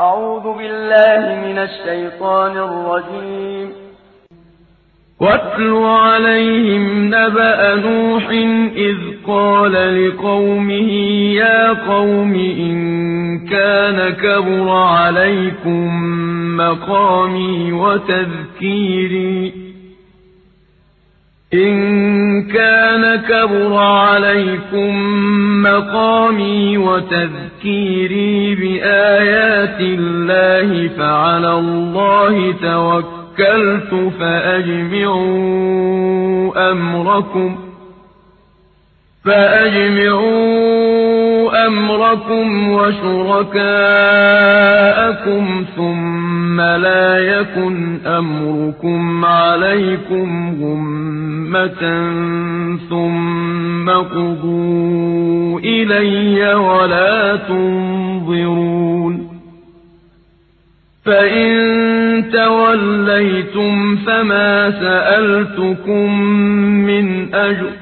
أعوذ بالله من الشيطان الرجيم. واتل عليهم نبأ نوح إذ قال لقومه يا قوم إن كان كبر عليكم مقامي وتذكيري. إن كان كبر عليكم مقامي وتذكيري بآيات الله فعلى الله توكلت فأجمعوا أمركم فأجمعوا أمركم وشركاءكم ثم لا يكن أمركم عليكم غمة ثم قضوا إلي ولا تنظرون فإن توليتم فما سألتكم من أجر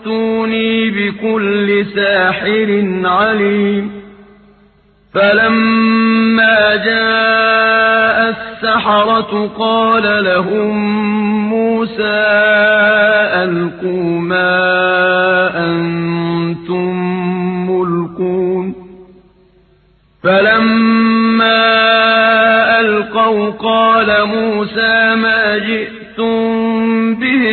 ائتوني بكل ساحر عليم. فلما جاء السحرة قال لهم موسى ألقوا ما أنتم ملقون. فلما ألقوا قال موسى ما جئتم به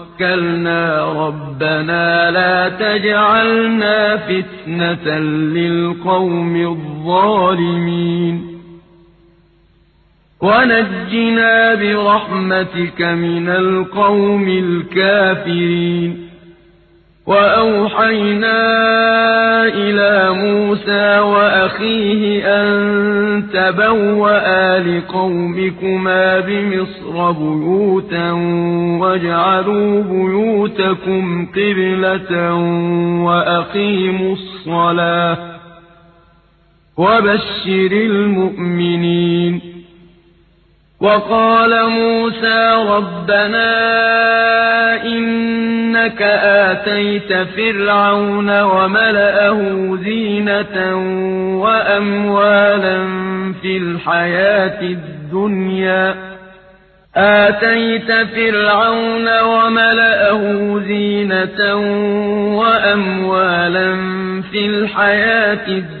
توكلنا ربنا لا تجعلنا فتنة للقوم الظالمين. ونجنا برحمتك من القوم الكافرين. وأوحينا إلى موسى وأخيه أن تبوأ لقومكما بمصر بيوتا واجعلوا بيوتكم قبلة وأقيموا الصلاة وبشر المؤمنين وقال موسى ربنا إنك آتيت فرعون وملأه زينة وأموالا في الحياة الدنيا. آتيت فرعون وملأه زينة وأموالا في الحياة الدنيا.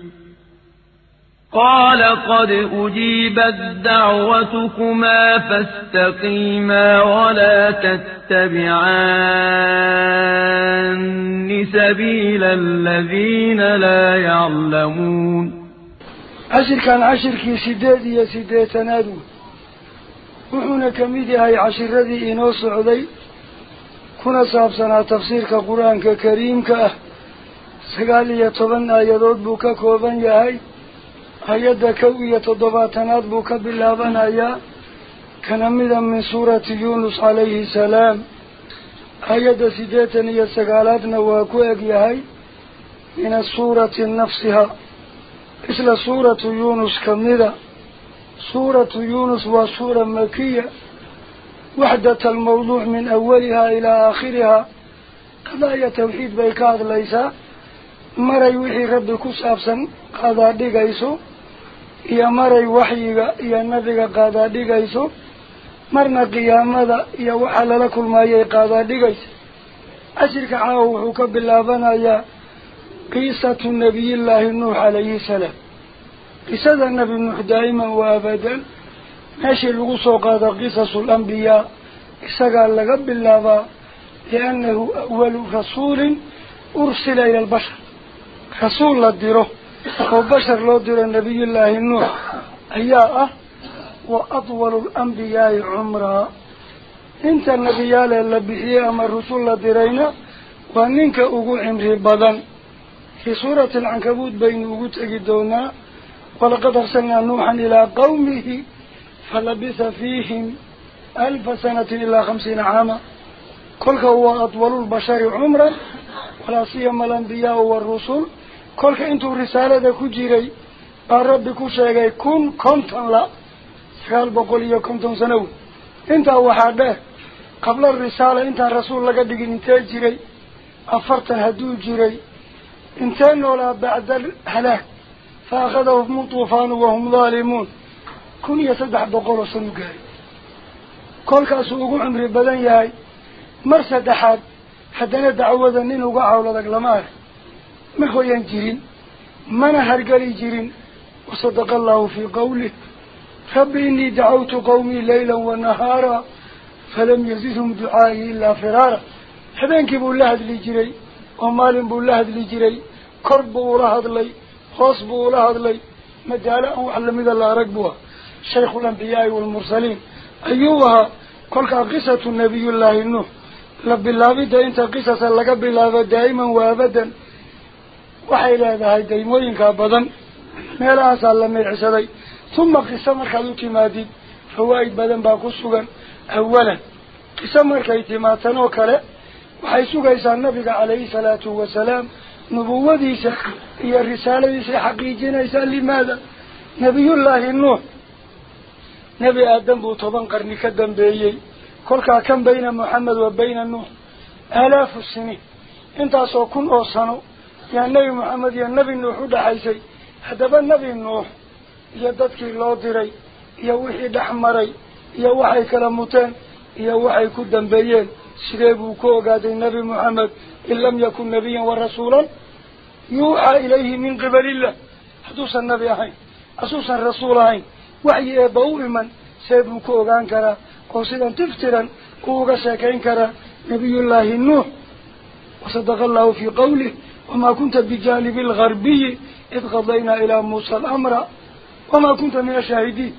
قال قد أجيبت دعوتكما فاستقيما ولا تتبعان سبيل الذين لا يعلمون. عشر كان عشر كي سداد يا سداد تنادو وحونا كميدي هاي عشر ردي إنو سعودي كنا صابسنا تفسير كقرآن ككريم كأه سقالي يطبن آيادود بوكا كوبان يهي أيدا كوية ضباطنات بك بالله بنايا كنمذا من سورة يونس عليه السلام. أيدا سيداتني السقالاتنا واكوئك يهي من السورة نفسها. مثل سورة يونس كمذا. سورة يونس وسورة مكية. وحدة الموضوع من أولها إلى آخرها. قضايا توحيد بيكاد ليسا مرا يوحي ربكو سافسا قضا ديقايسو iyo maray waxyiga iyo nabiga qaadaa dhigayso marna qiyaamada iyo waxaa lala kulmaayay qaadaa dhigaysa cashirka caawa wuxuu ka bilaabanayaa qiisatu nabiyillaahi nuux calayhi salaam qisada nebi nuux daa'iman waa abadan meeshii lagu soo qaado qisasu lambiyaa isagaa laga bilaabaa liannahu awalu rasuulin ursila ila albashar rasuul la diro وبشر لو دير النبي الله نوح أياه وأطول الأنبياء عمرا إنت النبي الله اللي بيئيه من رسول الله ديرينا وأنك أقول عمره بضان في سورة العنكبوت بين وجود أجدونا ولقد أرسلنا نوحا إلى قومه فلبث فيهم ألف سنة إلى خمسين عاما. كلك هو أطول البشر عمرا ولا سيما الأنبياء والرسل. Sheegay kun konton la sagaal boqol iyo konton sano wey intaa waxaa dheer qabla risaala intaan rasuul laga dhigin intee jiray afartan hadduu jiray intee noolaa bacda halaag fa akhadahum tuufaanu wahum daalimuun kun iyo saddex boqol oo sanu gaaray kolkaasuu ugu cumri badan yahay mar saddexaad haddana dacwada nin uga cawladag lama arag ما هو ينجرين؟ ما نهر قال يجرين؟ وصدق الله في قوله رب إني دعوت قومي ليلا ونهارا فلم يزيدهم دعائي إلا فرارا. هذا ينكبوا الله هذا الجري بوا الله هذا الجري كربوا الله هذا لي خصبوا الله هذا لي مجالا أعلم إذا الله ركبوا شيخ الأنبياء والمرسلين. أيها كلها قصة النبي الله النوح لب الله بدا انت قصة لك بالله دائما وابدا. وحي له هذا كابدا كابدن ميلا أسأل لما يعسدي ثم قسمك هذوك مادي فوائد بدن باقصوغا أولا قسمك اعتماتنا وكلا وحيثوغا إسان نبيك عليه الصلاة والسلام نبوة ديسة هي الرسالة ديسة حقيقينا إسان لماذا نبي الله النور نبي آدم بوطبان قرن كدن بيهي كل كان بين محمد وبين النور آلاف السنين انت أصوكم أصنو nebi nuux iyo dadkii loo diray iyo wixii dhex maray iyo waxay kala muteen iyo waxay ku dambeeyeen sidee buu ku ogaaday nebi moxamed in lam yakun nabiyan wa rasuulan yuuxaa ilayhi min qibalillah hadduusan nabi ahayn asuusan rasuul ahayn waxyi eebba u iman see buu ku ogaan karaa oo sidan tiftiran uu uga sheekayn karaa nabiyullaahi nuux wasadaqa allahu fii qawlih وما كنت بجانب الغربي إذ قضينا إلى موسى الأمر وما كنت من الشاهدين.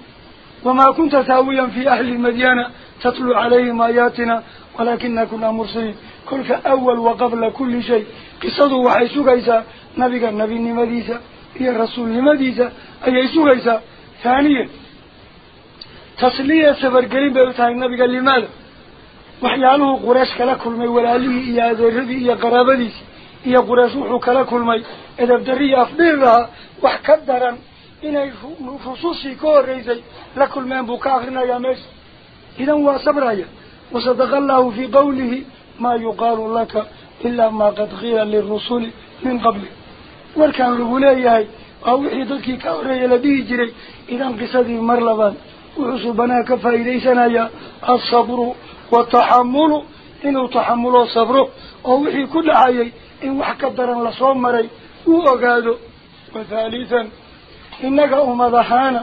وما كنت تاويا في أهل المدينة تطلو عليهم آياتنا ولكننا كنا مرسلين. كلك أول وقبل كل شيء. قصده وحيسو قيسا نبيك النبي لمديسا هي الرسول لمديسا أي يسو قيسا ثانيا. تصليه سفر قريب بيوتاين نبيك لماذا وحيانه قراش كلا كل ميولا لي إياه ذي ربي إياه قرابة ديسي يا قريش وحك لكل مي إذا بدري أفضل لها وحكدرا إن فصوصي كوريزي لكل من بكاغنا يا ميس. إذا هو صبرايا وصدق الله في قوله ما يقال لك إلا ما قد غير للرسول من قبل. وكان رغولي هاي. أو إذا كوري إذا انقصدي مرلبا وعصبنا كفا إليسنا يا الصبر والتحمل. Ku dhacayay in wax ka daran lasoo maray uu ogaado wa thaalithan innaga ummad ahaana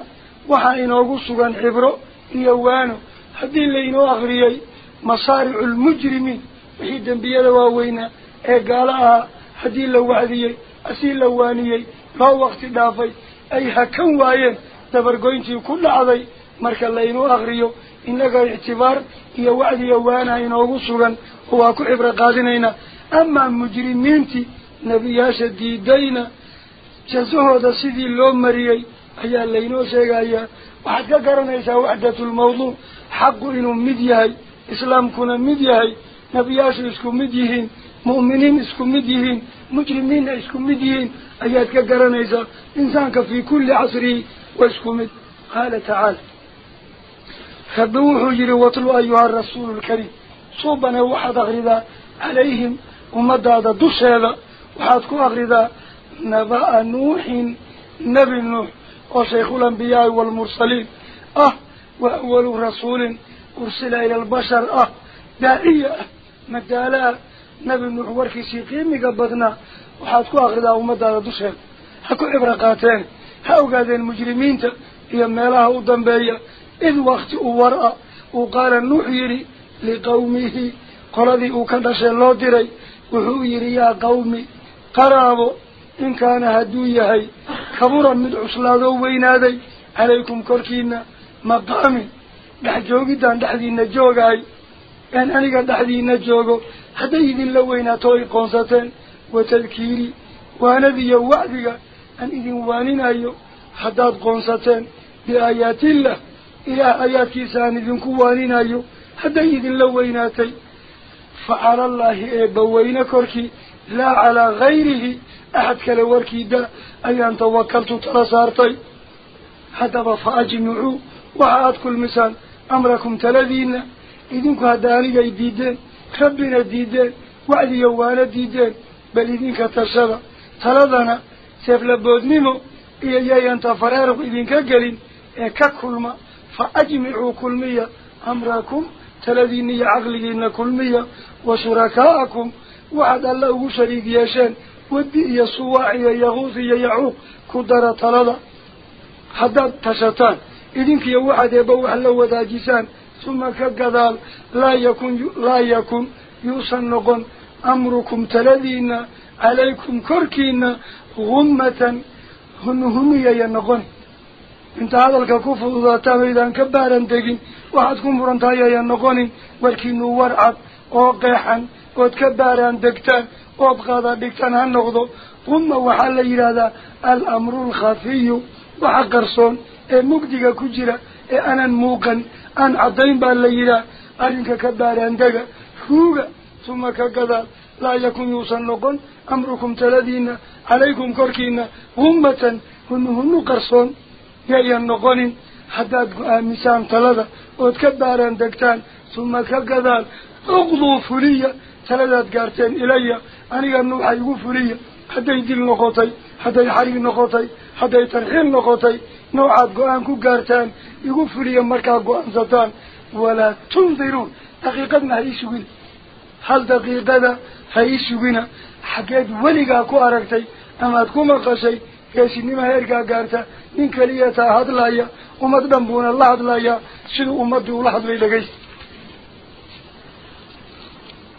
waxaa inoogu sugan cibro iyo waano haddii lainoo akriyay masaaricu lmujrimiin wixii dembiyada waaweynaa ee gaalo ahaa haddii la wacdiyey asii la waaniyey loo wakti dhaafay ay hakan waayeen dabargoyntii ku dhacday marka laynuu akriyo إنك اعتبار إيه وعد يوانا إنه غصرا هو أكو عبر قادنين. أما المجرمين نبياش ديدين جزوهو دا سيدي اللوم مريي أيا اللينو سيقايا وحكا كرنيسا وعدة الموضوع حق إنو مديهي إسلام كنا مديهي نبياش إسكو مديهين مؤمنين إسكو مديهين مجرمين إسكو مديهين أياتك كرنيسا إنسانك في كل عصره وإسكو مد. قال تعالى خدوه جري وطلوا أيها الرسول الكريم صوبنا واحد أغردا عليهم ومدى هذا دوش هذا واحد كو أغردا نباء نوح نبي نوح وشيخ الأنبياء والمرسلين أه وأول رسول أرسل إلى البشر أه دائية مدى نبي نوح وركي سيقين مقبضنا واحد كو أغردا ومدى هذا دوش هذا هكو إبرقاتين هاو قادين مجرمين يمي لها أدن بيه badnaa waxaad ku akridaa ummadaada dusheeda ha ku cibro qaateen ha ogaadeen mujrimiinta iyo meelaha u dambeeya id wakti uu war-a uu qaala nuux yidhi liqawmihi qoladii uu ka dhashee loo diray wuxuu yidhi yaa qawmi qaraabo in kaana hadduu yahay kabura mid cuslaadoo weynaaday calaykum korkiina maqaamin dhex joogidaan إلى آيات كيسان إذن كوانين أيو حتى إذن لويناتي فعلى الله إبوين كركي لا على غيره أحد كالوركي دا أي أن توكلت ترسارتي حتى فأجمعوا وعاد كل مثال أمركم تلذين. إذن كهداني يديدين خبنا ديدين وعدي يوانا ديدين. بل إذن كتشغى تلذنا سيف لبودنمو إيا يا فرارق إذن كالين ككل ما. فأجمعوا كل مية أمركم تلذيني عقلين كل مية وشركاءكم. وعد الله شريك يشان ودي يسواعي يغوثي يعوق كدر طلالة. حداد تشتان. إذنك يوحد يبوح لو داجسان ثم كالقضال لا يكون لا يكون يصنقون أمركم تلذين عليكم كركين غمة هنهمية ينقون انت هذا الكفوف ذات ميدان كبار دقي واحد كم فرنت هيا ينقوني ولكن ورعة قاحا قد كبار دكتا قد قاذا دكتا هنقضو ثم وحل إلى الأمر الخفي. وحقرصون إيه مقدقة كجرة. إيه أنا موقن. أن عطين بالليلة أرنك كبار دقا فوقا ثم كقذا لا يكون يصنقون أمركم تلدينا. عليكم كركينا. همة. هم هم قرصون. Baaraan degtaan uma ka gadaal uqduu fuliya taladaad gaarteen ilaya aniga nuuxa igu fuliya hadday dil noqotay hadday xarig noqotay hadday tarxiil noqotay noocaad go-aan ku gaartaan igu fuliya markaa go-aansataan walaa tundiruun daqiiqadna ha ii sugina hal daqiiqada ha ii sugina xaggeed weligaa ku aragtay amaad ku maqashay ummad dhan buuna la hadlayaa siduu ummaddii ula hadlay dhegaysta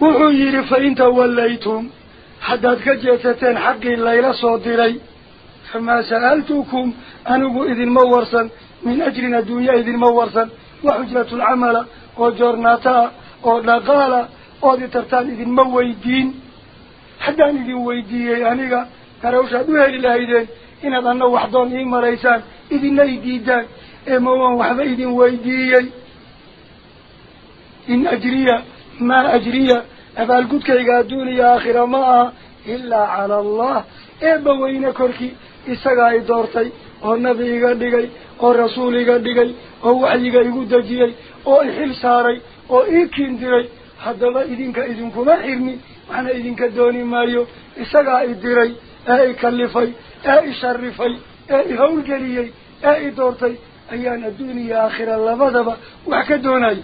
wuxuu yidhi fa in tawallaytum haddaad ka jeesateen xaqii layla soo diray famaa sa'altukum anigu idinma warsan min ajrin adduunya idinma warsan wa xujratulcamala oo joornaataa oo dhaqaala ood i tartaan idinma weydiin haddaan idin weydiiyey aniga garawshaad u heli lahaydeen waan waxba idin weydiiyey in ajriya maa ajriya abaalgudkayga adduuniya aakhira ma aha ilaa cala allah eebba weyne korkii isagaa i doortay oo nabi iga dhigay oo rasuul iga dhigay oo waxyiga igu dejiyey oo ixil saaray oo ii kiindiray haddaba idinka idinkuma xirni waxna idinka dooni maayo isagaa i diray أي كلفي أي شرفي أي هولجريي أي دورتي. أيان الدنيا أخرى الله مذبا وحكا دوني.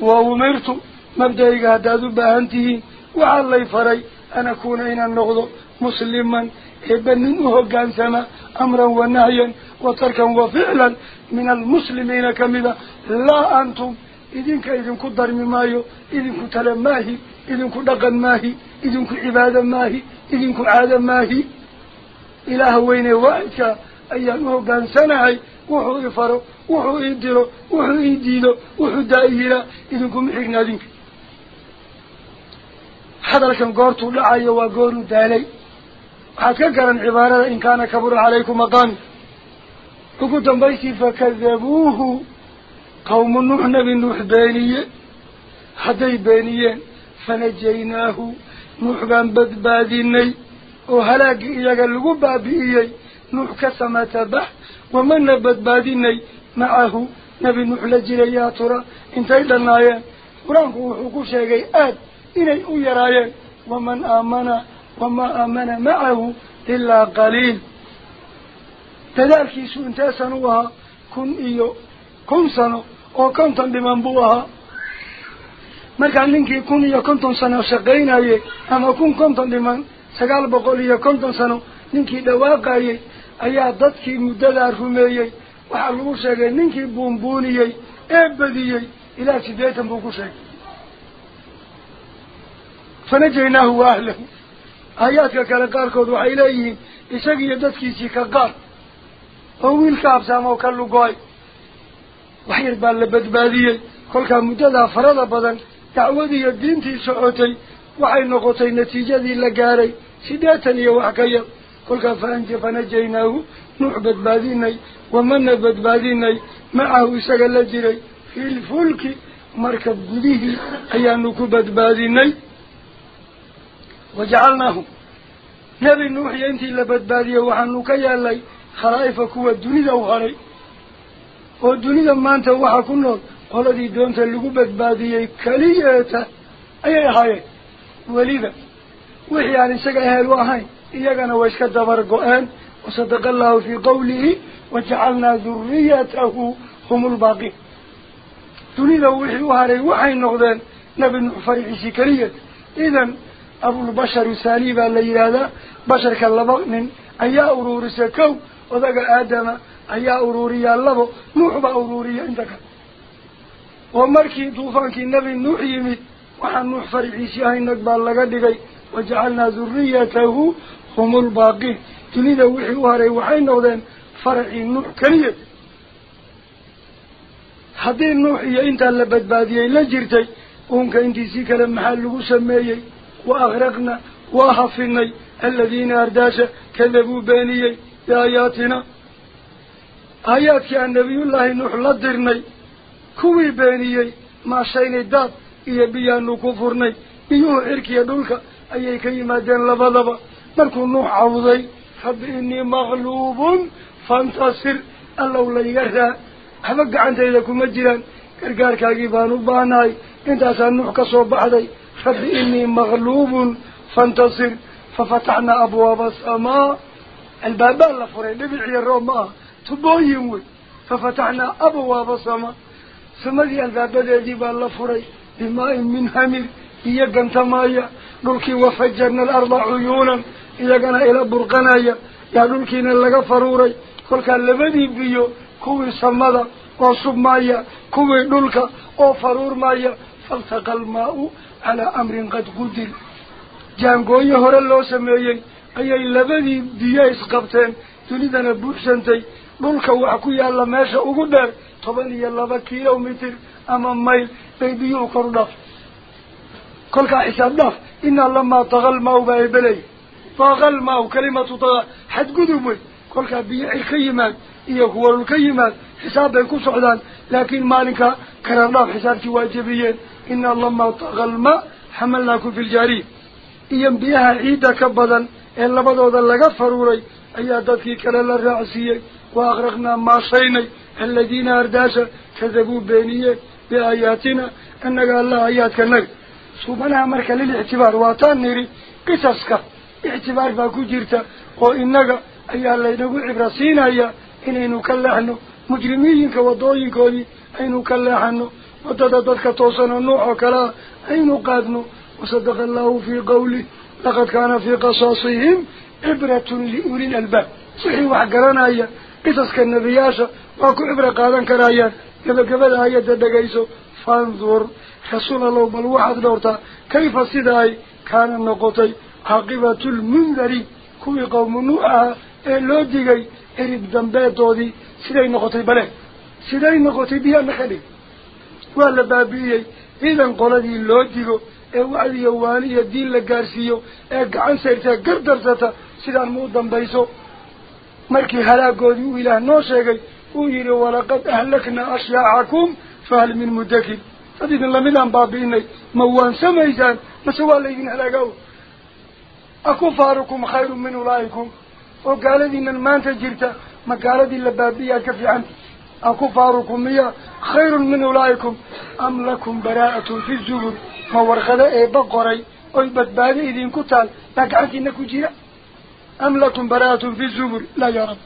وأمرت مبدأيك هداد بأنته وعلي فري. أن أكون إن النغض مسلما. إبننه قانسما أمرا ونهيا وتركا وفعلا. من المسلمين كمذا؟ لا أنتم. إذن كإذن كدر مما يو إذن كتلم ماهي. إذن كدقا ماهي. إذن كعبادا ماهي. إذنك آدم ماهي إله وين وأنك أيان هو كان سنعي وحو إفرو وحو إدرو وحو إدينو وحو دائرة إذنك محقنا ذنك هذا لكم قرطوا لعي وقولوا دالي. حكاكرا عبارة إن كان كبر عليكم مقام. وقلت بيسي فكذبوه. قوم النوح نبي النوح بانية حدي بانية فنجيناه. Wamana badbaadinay macahu nebi nuux la jiray yaa tura intay dhannaayeen qur-aanku wuxuu ku sheegay aad inay u yaraayeen waman aamana wamaa aamana macahu ilaa qaliil dadaalkiisu intee sano u ahaa kun iyo kun sano oo konton dhiman buu ahaa ama kun konton dhiman sagaal boqol iyo konton sano ninkii dhawaaqayey ayaa dadkii muddadaa rumeeyey waxaa lagu sheegay ninkii buunbuuniyey ee badiyey ilaa siddeetan buu ku sheegay fanajaynaahu wa ahlahu aayaadka kale qaarkood waxay leeyihiin isagiiyo dadkiisii ka qaar oo wiil ka habsaama oo ka lugo-ay wax yar baa la badbaadiyey kolkaa muddadaa farada badan دعوتي الدينتي سعوتي وحي نقطي نتيجة ذي لقاري. سداتا يوحكي كل فانج فنجيناه نعبد باديني ومن نعبد باديني معه سقل جري في الفلك مركب قديه هيا نكبد باديني وجعلناه. نبي نوح ينتي لبد بادي وحن خلايفك هو الدنيا وغري. والدنيا ما أنت وحكو keliyeeta ayay ahaayeen weliba wixii aan isaga ehel u ahayn iyagana way iska dabar go-een wasadaqa allahu fii qawlihi wajacalnaa duriyatahu hum lbaaqiin dunida wixii u hadhay waxay noqdeen nebi nuux farixiisii keliyata idan abulbasharu saani baa la yidhaahdaa basharka laba nin ayaa uruurisa kow odaga aadama ayaa uruuriyaa labo nuux baa uruuriya inta kale ومركي دوفانكي نبي نوح يمي وحن نوح فريحيسي هاي نقبال لغدقي وجعلنا ذريته هم الباقي تنيد وحي وهاري وحي نوذين فرعي نوح كريه حدين نوح يأنت اللبت باديه لجرتي ونك انتي سيك لمحلق سميه وأغرقنا وأحفيني الذين أرداشا كذبوا بانيه بآياتنا آيات كان النبي الله نوح لدرنيه ku furnay biyuhu cirkiya dhulka ayay ka yimaadeen labadaba markuu nuux cawday rabbi innii maqluubun fantasir allow layga raa waxba gacantayda kuma jiraan gargaarkaagii baan u baahnahay intaasaa nuux ka soo baxday rabbi innii maqluubun fantasir fafataxnaa abwaaba asamaa albaabaa la furay dhibiciyo roob ma ah tubooyin wey fafataxnaa abwaaba samaa baa la furay bimaa-in min hamir iyo gantamaaya dhulkii wafajarna alarda cuyuunan iyagana ila burqanaya yaa dhulkiina laga faruuray kolkaa labadii biyo kuwii samada oo submaya kuwii dhulka oo faruurmaya faltaqa almaa-u calaa amrin qad qudir jaangooyo hore loo sameeyey ayay labadii biyo isqabteen dunidana buuxsantay dhulka wax ku yaalla meesha ugu dheer طبعاً يلبا كيلو متر أما ميل بيديو كرداف كل كحساب داف إن الله ما تغل ما وبيبلي فغل ما وكلمة تغل حد قدومي كل كبيع الكيمان يهور الكيمان حساب يكون صعدان لكن مالك كرداف حسابتي واجبية إن الله ما تغل ما حملناك في الجاري. إيام بيها عيدة كبداً إلا بدو ذلك فروري أيادتك للرعسية وأغرقنا ما شيني. الذين أرداسا كذبوا بينيه بآياتنا أنك الله آياتك النقل سبحانه أمرك للإعتبار واطان نيري قصصك. إعتبار باكو جيرتا. وإنك أي الله نقول عبرسين أي إنه نكلحن. مجرمين كوضوين كولي أي نكلحن. وددددك توصن النوح وكلا. أي نقادن. وصدق الله في قوله لقد كان في قصاصهم عبرة لأولي الألباب. صحيح وحقرانا أي قصصك النبياشة allow bal waxaad dhowrtaa kayfa sida ay kaana noqotay caaqibatu lmundariin kuwii qowmu nuux ahaa ee loo digay erib dambeedoodii siday noqotay bale siday noqotay biyaana ka dhig waa la baabi'iyey ciidan qoladii loo digo ee wacdiyo waani iyo diin la gaarsiiyo ee gacan sayrtee gardarsata sidaan ma u dambayso markii halaagoodii uu ilaah noo sheegay ويري ولقد أهلكنا أشياعكم فهل من مدكر. فدين الله منهم بابيني. موان سميزان. ما سوى ليهن على قول أكفاركم خير من أولئكم. وقال إن المانت جرت. ما قال دين لبابي كفي عنه أكفاركم يا خير من أولئكم. أم لكم براءة في الزبر. ما ورخذ أي بقري. أي بدبالي إذن كتال. تقعد إنك جرى أم لكم براءة في الزبر. لا يا رب.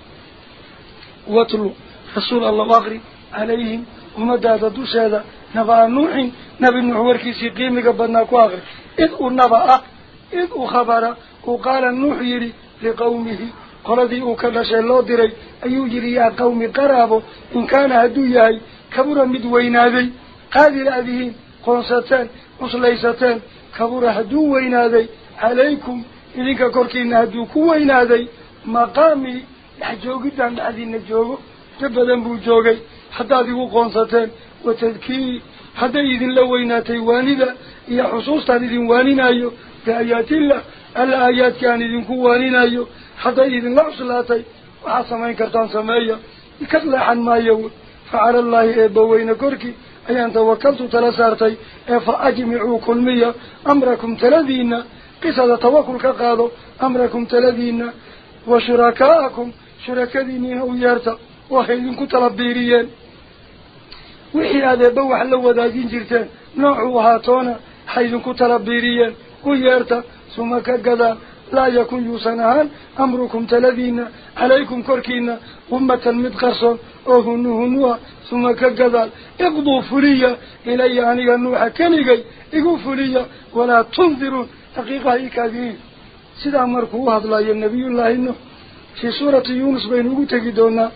واتلو. رسول الله مغري عليهم وما دادا دوش هذا. نبع نوح نبي نحور كي سيقيم قبضنا كواغري. إذ نبع إذ خبر وقال نوح يري لقومه قلدي أكلش الله دري. أيو جري يا قومي قرابو إن كان هدو ياهي كبرا مدوين هذي قادر هذه قنصتان وصليستان كبورا هدو وين هذي عليكم إذنك كوركين هدو كوين هذي مقامي يحجو قدام هذي النجوه تبدن بوجوغي حتى ديو قونساتين وتذكي حتى يذن لويناتي وانيدا إيا حصوص تهديدين وانينا أيو بآيات الله الآيات كان يذن كو وانينا أيو حتى يذن لعصلاتي وعصمين كرتان سمايا يكتلا عن ما يو فعلى الله إيبا وينكوركي أي أن توكلتوا تلسارتي إيفا أجمعوا كل مية أمركم تلذينا قصة توكل كقادو أمركم تلذينا وشركاءكم شركاء دينيه ويارتق ahaatoona ha idinku tala biiriyeen u yeerta suma ka gadaan laa yakun yuusan ahaan amrukum taladiina calaykum korkiina ummatan mid qarsoon oo hunu hunuha suma ka gadaal iqduu fuliya ilaya aniga nuuxa keligay igu fuliya walaa tundiruun daqiiqaha ii kaadiriin sidaa markuu u hadlayo nabiyullaahi nuux fii suurati yuunus baynu ugu tegi doonaa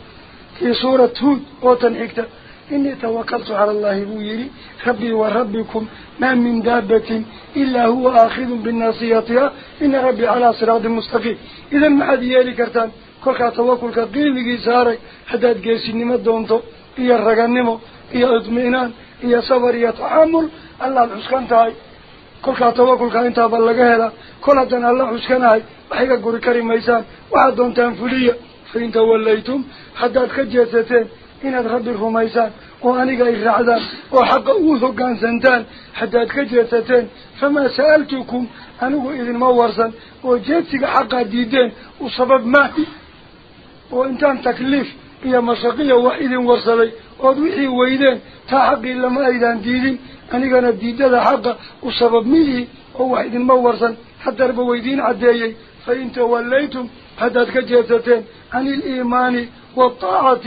suurat huud oo tan xigta إني توكلت على الله بويري ربي وربكم ما من دابة إلا هو آخذ بالناصيتها إن ربي على صراط مستقيم إذا ما حد يالي كرتان كل توكل كقيمي ساري حداد قيسي نمد دونتو iyo raganimo iyo idmiinaan iyo sabar iyo taxamul allaad xuskan tahay kolkaa tawakulka intaaba laga helaa kol haddaan alla xuskanahay wax iga guri kari maysaan waxaad فإن توليتم حتى تخجزتين إن أدخل الخميسان وأنك إرعدا وحق أوثو كان سنتان حتى تخجزتين فما سألتكم أنه إذن مورسا وجدتك حقا ديدين وسبب ماهي وإنتان تكليف إيا مساقية وإذن ورسلي ودوحي وإذن تحق إلا ما إذن ديدين أنك نديد هذا حقا وسبب ماهي هو إذن مورسا حتى ربو إذن عديي. فإن توليتم هذا كجيتتين عن الإيمان والطاعة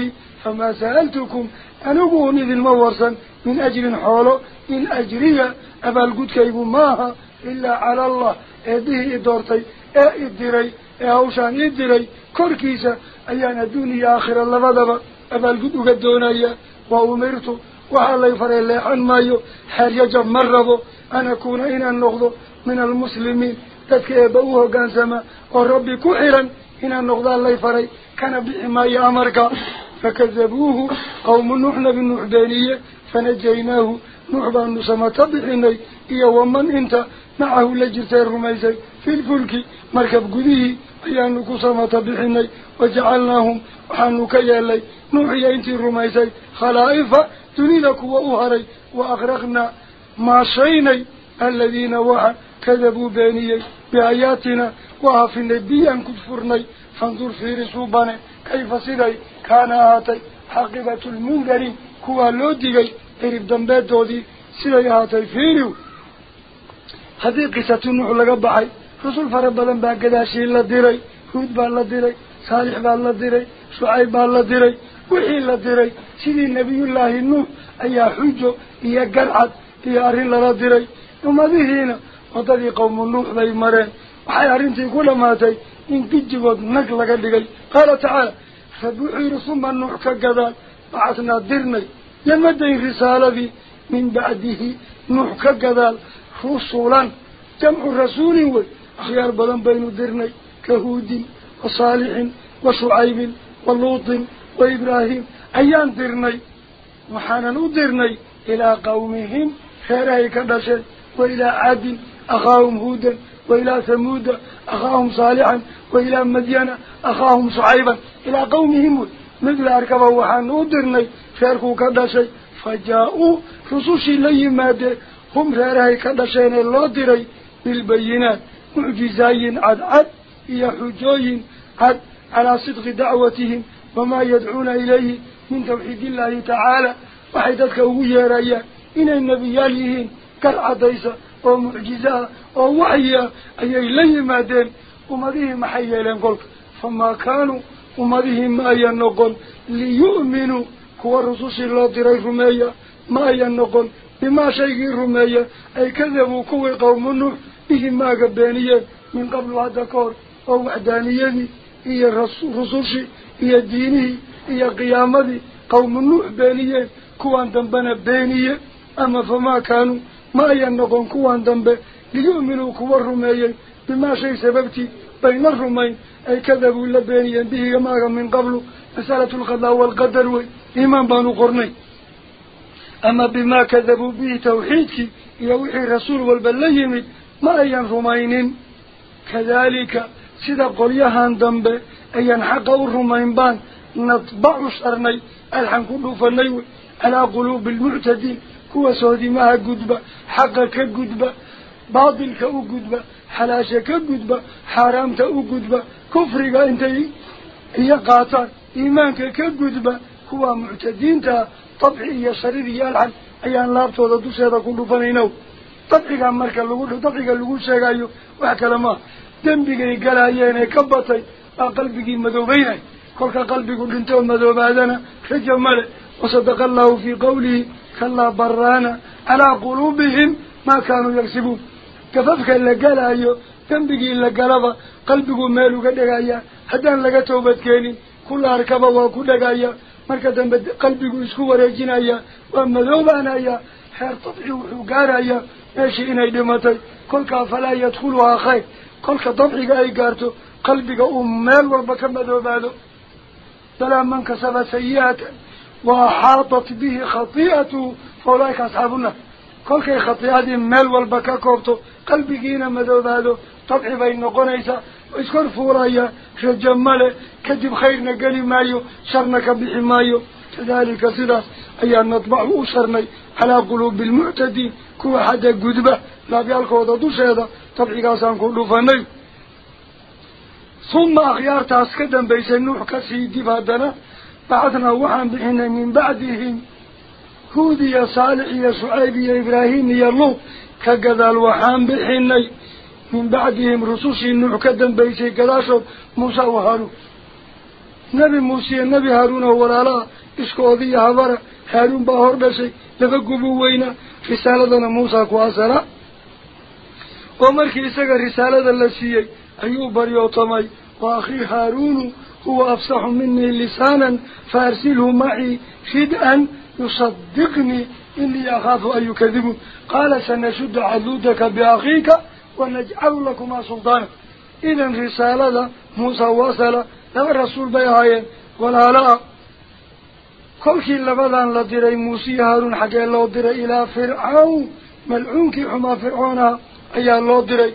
فما سألتكم أن أقوم ذي المورسا من أجل حوله إن أجري أبا القد كيب ماها إلا على الله. إذيه إدارتي إيه إدري إيه إعوشان إدري كوركيسة أيان الدنيا آخر الله فضب أبا القد أقدوني وأمرت وحالي فري الله عن مايو حال يجب مرضو أن أكون إنا النغض من المسلمين؟ تدك أبوه كان سما وربي كحرا إن النقض الله فري كان بما يأمرك فكذبوه قوم نحن بالنحبانية فنجيناه نحبا نسما تضحيني إيا ومن انت معه لجرتين رميزي في الفلك مركب قذيه أي أنك سما تضحيني وجعلناهم وحنك يالي نحي انت رميزي خلائفة تنينك وأهري وأغرقنا ما شيني الذين وحن كذبوا بيني بآياتنا وهفي نبيا كفرني. فانظر في رسوبنا كيف صدي كان هاتي حقبة المنجرين كوا لودي قريب دنبات دودي صدي هاتي فيرو هذه قصة نوح لقبعي رسول فربلن باقداشي الله ديري هود بالله ديري صالح بالله ديري شعي بالله ديري وحي الله ديري. سيدي نبي الله نوح أيا حجو أيا قرعد أيا أرين الله ديري. وما ذي هنا؟ وطدي قوم النوح ذي مره وحي عرنتي كل ما تي إن كجبت نقلك لقل قال تعالى فبعير ثم النوح كقذا بعثنا درني يمدين رسالة بي من بعده نوح كقذا رسولا جمع الرسول أخيار بلن بين درني كهود وصالح وشعيب واللوط وإبراهيم أيان درني وحانا نو إلى قومهم خيره كدسل وإلى عادل أخاهم هودا وإلى ثمود أخاهم صالحا وإلى مديانا أخاهم صعيبا إلى قومهم. مثل أركب وحان ودرني شاركوا كذا شيء فجاءوا رسوشي لي مادة هم راهي كذا شيء الله دري. بالبينات معجزين عد عد يا حجوين عد على صدق دعوتهم. وما يدعون إليه من توحيد الله تعالى. وحيدتك هو يا رايا إن النبي يليهن كالعديسة ومعجزة ووحية أي إليه مادين ومضيه محيا إليه قلت فما كانوا وما ومضيه ما ينقل ليؤمنوا كوى الرسوس الله دري رمية ما ينقل بما شيقي رمية أي كذبوا كوى قومنا بهم ما قبانيا من قبل هذا كور ووحدانيا هي الرسوس هي الديني هي قيامتي قوم النوح بانيا كوان دنبنا بانيا أما فما كانوا ما ينقون كوان دنبه ليؤمنوا كوان الرميين بما شيء سببتي بين الرمين أي كذبوا اللبانيا به يماغا من قبل. مسألة القضاء والقدر إيمان بانو قرني أما بما كذبوا به توحيدك يوحي رسول والبليم ما ينرمين كذلك سيدا قريهان دنبه أي ينحقوا الرمين بان نطبع شرني. الحنكو لفنيو على قلوب المعتدين. Calaa quluubi almuctadiin kuwa soodimaha gudba xaqa ka gudba baatilka u gudba xalaasha ka gudba xaaraamta u gudba kufriga intay iyo qaataan iimaanka ka gudba kuwa muctadiintaa dabci iyo sharid iyo alxan ayaan laabtooda dusheeda ku dhufanayno dabciga marka lagu dabciga lagu sheegayo wax kale maaha dembigay galaayeen ee ka batay baa qalbigii madoobeynay kolka qalbigu dhintoo madoobaadana raja male fii qawlihi kalaa baraana calaa quluubihim maa kaanuu yagsibuun gafafka la galaayo dembigii la galaba qalbigu meel uga dhegaya haddaan laga toobadkeenin kula arkaba waa ku dhegaya marka dambe qalbigu isku wareejinaya waa madoobaanaya xeer dabci wuxuu gaarayaa meeshii inay dhimatay kolkaa falaa yadkhuluhaa khayr kolka dabciga ay gaarto qalbiga uu meel walba ka madoobaado balaa man kasaba sayi-atan وأحاطت به خطيئته فأولئك أصحاب النار. كل كي خطيئة مال والبكا جينا مدوبادو طبعي بين نقونيسا وإسكر فورايا رجمالي كدب خير نقلي مايو شرنك بحي مايو كذلك سلاس أيان نطبعه شرني على قلوب المعتدين كو حدا قدبة لا بيالكو ودادوش هذا طبعي قاسان كله فني ثم أخيار تاسكدا بيس النوح كسيدي بادنا بعثنا وحن بحنا من بعدهم هودي يا صالح يا شعيب يا إبراهيم يا لوط كقذا الوحان بحنا من بعدهم رسوش النوح كدا بيس قداشو موسى وهارون. نبي موسى النبي هارون ولا لا إسكوذي هبرا هارون باهور بسي لفقبوا وينا رسالة موسى كواسرا. ومركي إساق رسالة اللسيي أيوب بريوطمي وأخي هارون هو أفصح مني لسانا فأرسله معي فدءا يصدقني إني أخاف أن يكذبوا قال سنشد عدودك بأخيك ونجعل لكما سلطانا. إذا رسالة موسى وصل لما الرسول بيهاين ولا لا. كل كي لبدان لدري موسى هارون حق الله دري إلى فرعون. ملعونك حما فرعونها أي الله دري.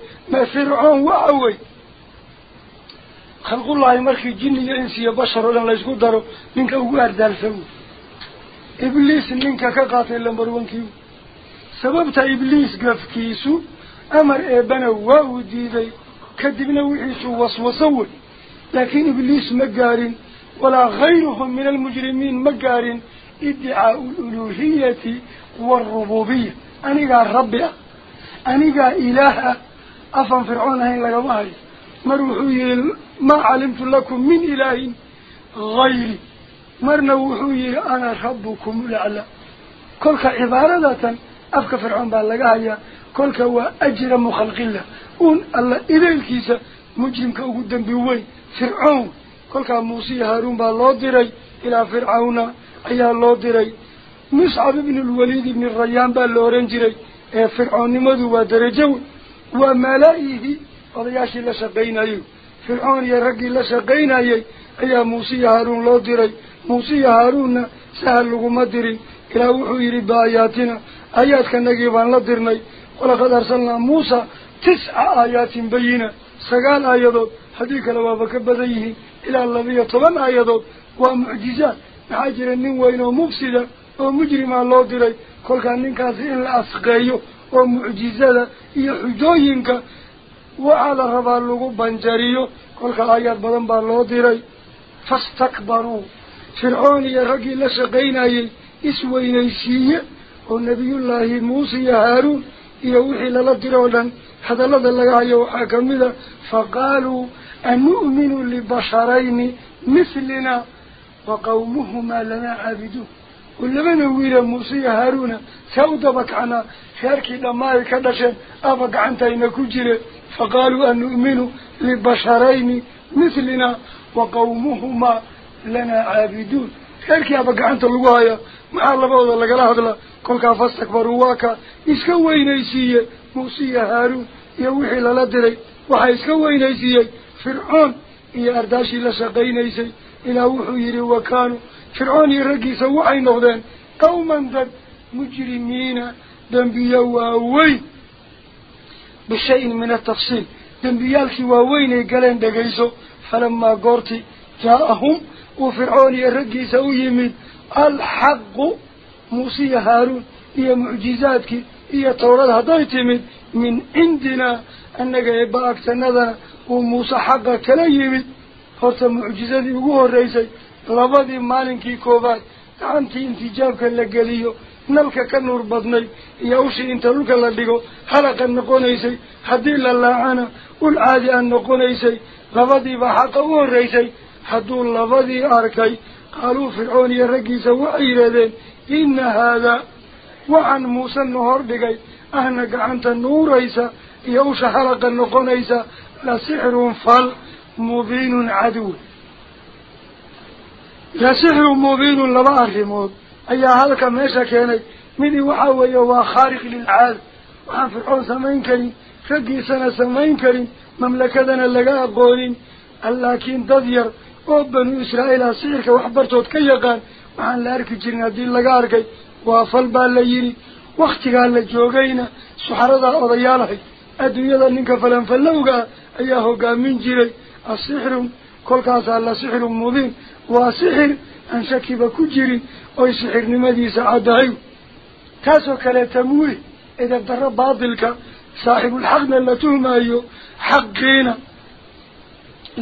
خلق الله مركي جني إنسي بشر لن لا يسكو دارو منك أقوار دار سوو إبليس منك كقاتل لمبروان كيو سببت إبليس قف كيسو أمر إبنا واو ديدي كدبنا وحيسو وصوصول لكن إبليس مقارن ولا غيرهم من المجرمين مقارن ادعاء الألوهية والربوبية أني قال ربي أني قال إله أفن فرعون هين لك مروحي ما علمت لكم من إله غيري. مرنا أنا ربكم الأعلى. كلك عبارة أفك فرعون بالله كلك هو أجر مخلق الله. أون الله إذا الكيسة مجرم كأقدم بوي فرعون كلك موسى هارون بالله إلى فرعون أي الله ديري مصعب بن الوليد بن الريان بالله رنجري. فرعون مدو ودرجو وملائه قضياش لا شقينا فرعون يا رجل لا شقينا يي يا موسى هارون لا دري موسى هارون سهل وما دري إلى وحي رباياتنا آيات كنا جيبان لا درني ولا قد أرسلنا موسى تسع آيات بينا سجال آيات حديث لو بكبديه إلى الله في طمن آيات ومعجزات عاجر النوين ومفسدة ومجرم الله دري كل كان نكاسين الأسقيو ومعجزات يحجوينك وعلى ربان لغو بانجاريو كل آيات بضان بالله ديري. فاستكبروا. فرعون يا رجل اي اسوين ايسيه والنبي الله موسى هارون يا يوحي للدرولان هذا لذلك عيو حكم فقالوا أنؤمن لبشرين مثلنا وقومهما لنا عابدون. عبدو ولما نويل موسى هارون سأودبك عنا. شاركي لما يكدشن أبك عنتين كجره فقالوا أن نؤمن لبشرين مثلنا وقومهما لنا عابدون. خيرك يا بقى أنت اللقايا مع الله بوضا لك لا. هذا كل فاستكبروا واكا. إسكوين يسيه موسى هارون. يوحي للدري وحا إسكوين يسيه فرعون. يا أرداشي لسقين يسي إلى وحو يري وكانوا. فرعون يرقي سوحي نغدين. قوما ذات مجرمين. دنبيا ووين بشيء من التفصيل. دنبيالك واوين قالين دقيسو فلما قرتي جاءهم وفرعون يرقي سويمين الحق موسى هارون هي معجزاتك هي توراد هدايتمين من عندنا أنك يبقى أكتنذا وموسى حقا كليمين فرط معجزاتي وقوه الرئيسي لبادي مالنكي كوبات gacantii intijaabka la noqonaysay haddii la laacana ul caadi aan noqonaysay labadiibaa xaqa u horraysay hadduu labadii arkay qaaluu fircoon iyo raggiisa waxay yidhahdeen inna haadaa waxaan muuse na hor dhigay ahna gacanta nuuraysa iyo usha halaqa noqonaysa la sixrun fal mubiinun cadow la sixru mubiinun laba arrimood waxaan fircoon samayn karin raggiisana samayn karin mamlakadana laga aqoonin laakiin dad yar oo banu israa'iil ah sixirka waxbartood ka yaqaan waxaan la arki jirin haddii laga arkay waa fal baa la yidhi waktigaa la joogayna suxaradaa odayaalahay adduunyada ninka falanfallowga ah ayaa hogaamin jiray asixirun kolkaasaa la sixirun mubiin waa sixir aan shakiba ku jirin oy sixirnimadiisa caddahay taasoo kale tamwiih edab darro baatilka saaxibulxaqna la tuhmayo xaqiina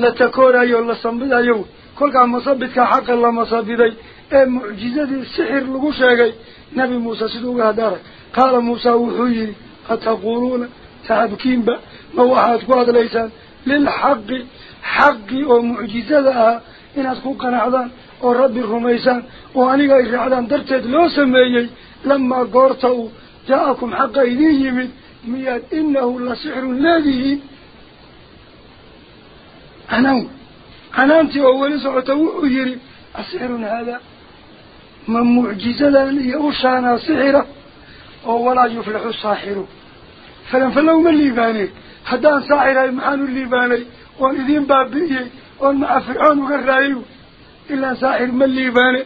la takoorayo la sambidayo kolkaa masabidka xaqa la masabiday ee mucjizadii sixir lagu sheegay nabi muuse siduu uga hadaaray qaala muuse wuxuu yihi ataquuluuna tahabkiinba ma waxaad ku hadlaysaan lilxaqi xaqi oo mucjizada ahaa inaad ku qanacdaan ورب الرميسان وأنه إخيالا درتد لو سميي لما قرتوا جاءكم حق إذيه من مياد إنه لسحر الذي أنا أنت أول سعطوا أجري السحر هذا من معجزة لأن يوشانا سحرة ولا يفلح الساحر فلن فلو من ليباني حدان ساحرة المحان الليباني وإذين بابيه ومع فرعون وغرائيه ilaan saaxir ma liibaane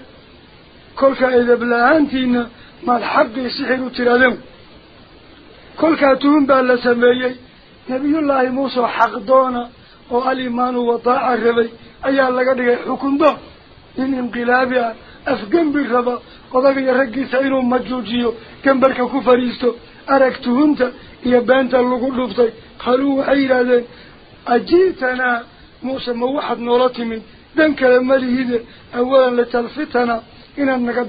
kolka edab la-aantiina maad xaqii sixir u tiraadeen kolkaa tuhun baa la sameeyey nebiyullaahi muuse xaqdoona oo alimaanu wadaaca rabay ayaa laga dhigay xukun doon nin inqilaabi ah afgembi raba odagaiyo raggiisa inuu majuujiyo gambarka ku fadhiisto arag tuhunta iyo beenta lagu dhuftay qaaluu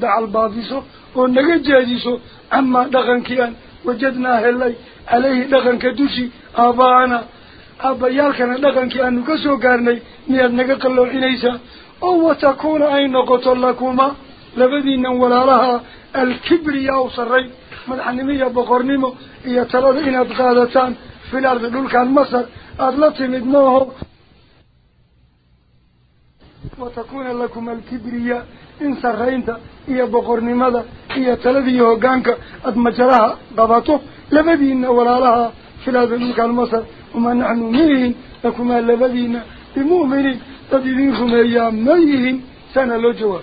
dacal baabiso oo naga jeediso camaa dhaqankii aan wajadnaa helay caleyhi dhaqanka dushi aaba'ana aabbayaalkana dhaqankii aanu ka soo gaarnay miyaad naga qalloocinaysaa oo watakuuna ay noqoto lakuma labadiinan walaalaha alkibriya u sarray madaxnimo iyo boqornimo iyo talada inaad qaadataan fil ardi dhulkan masar aada la timid maaho وتكون لكم الكبرياء إن سرينت إيا بقرني ماذا إيا تلذي يهوغانك أدمجرها قباته لبدينا ولا لها في هذا الملك المصر. وما نحن مين لكما لبدينا بمؤمنين تدينكم أيام ميهين سنة لجوة.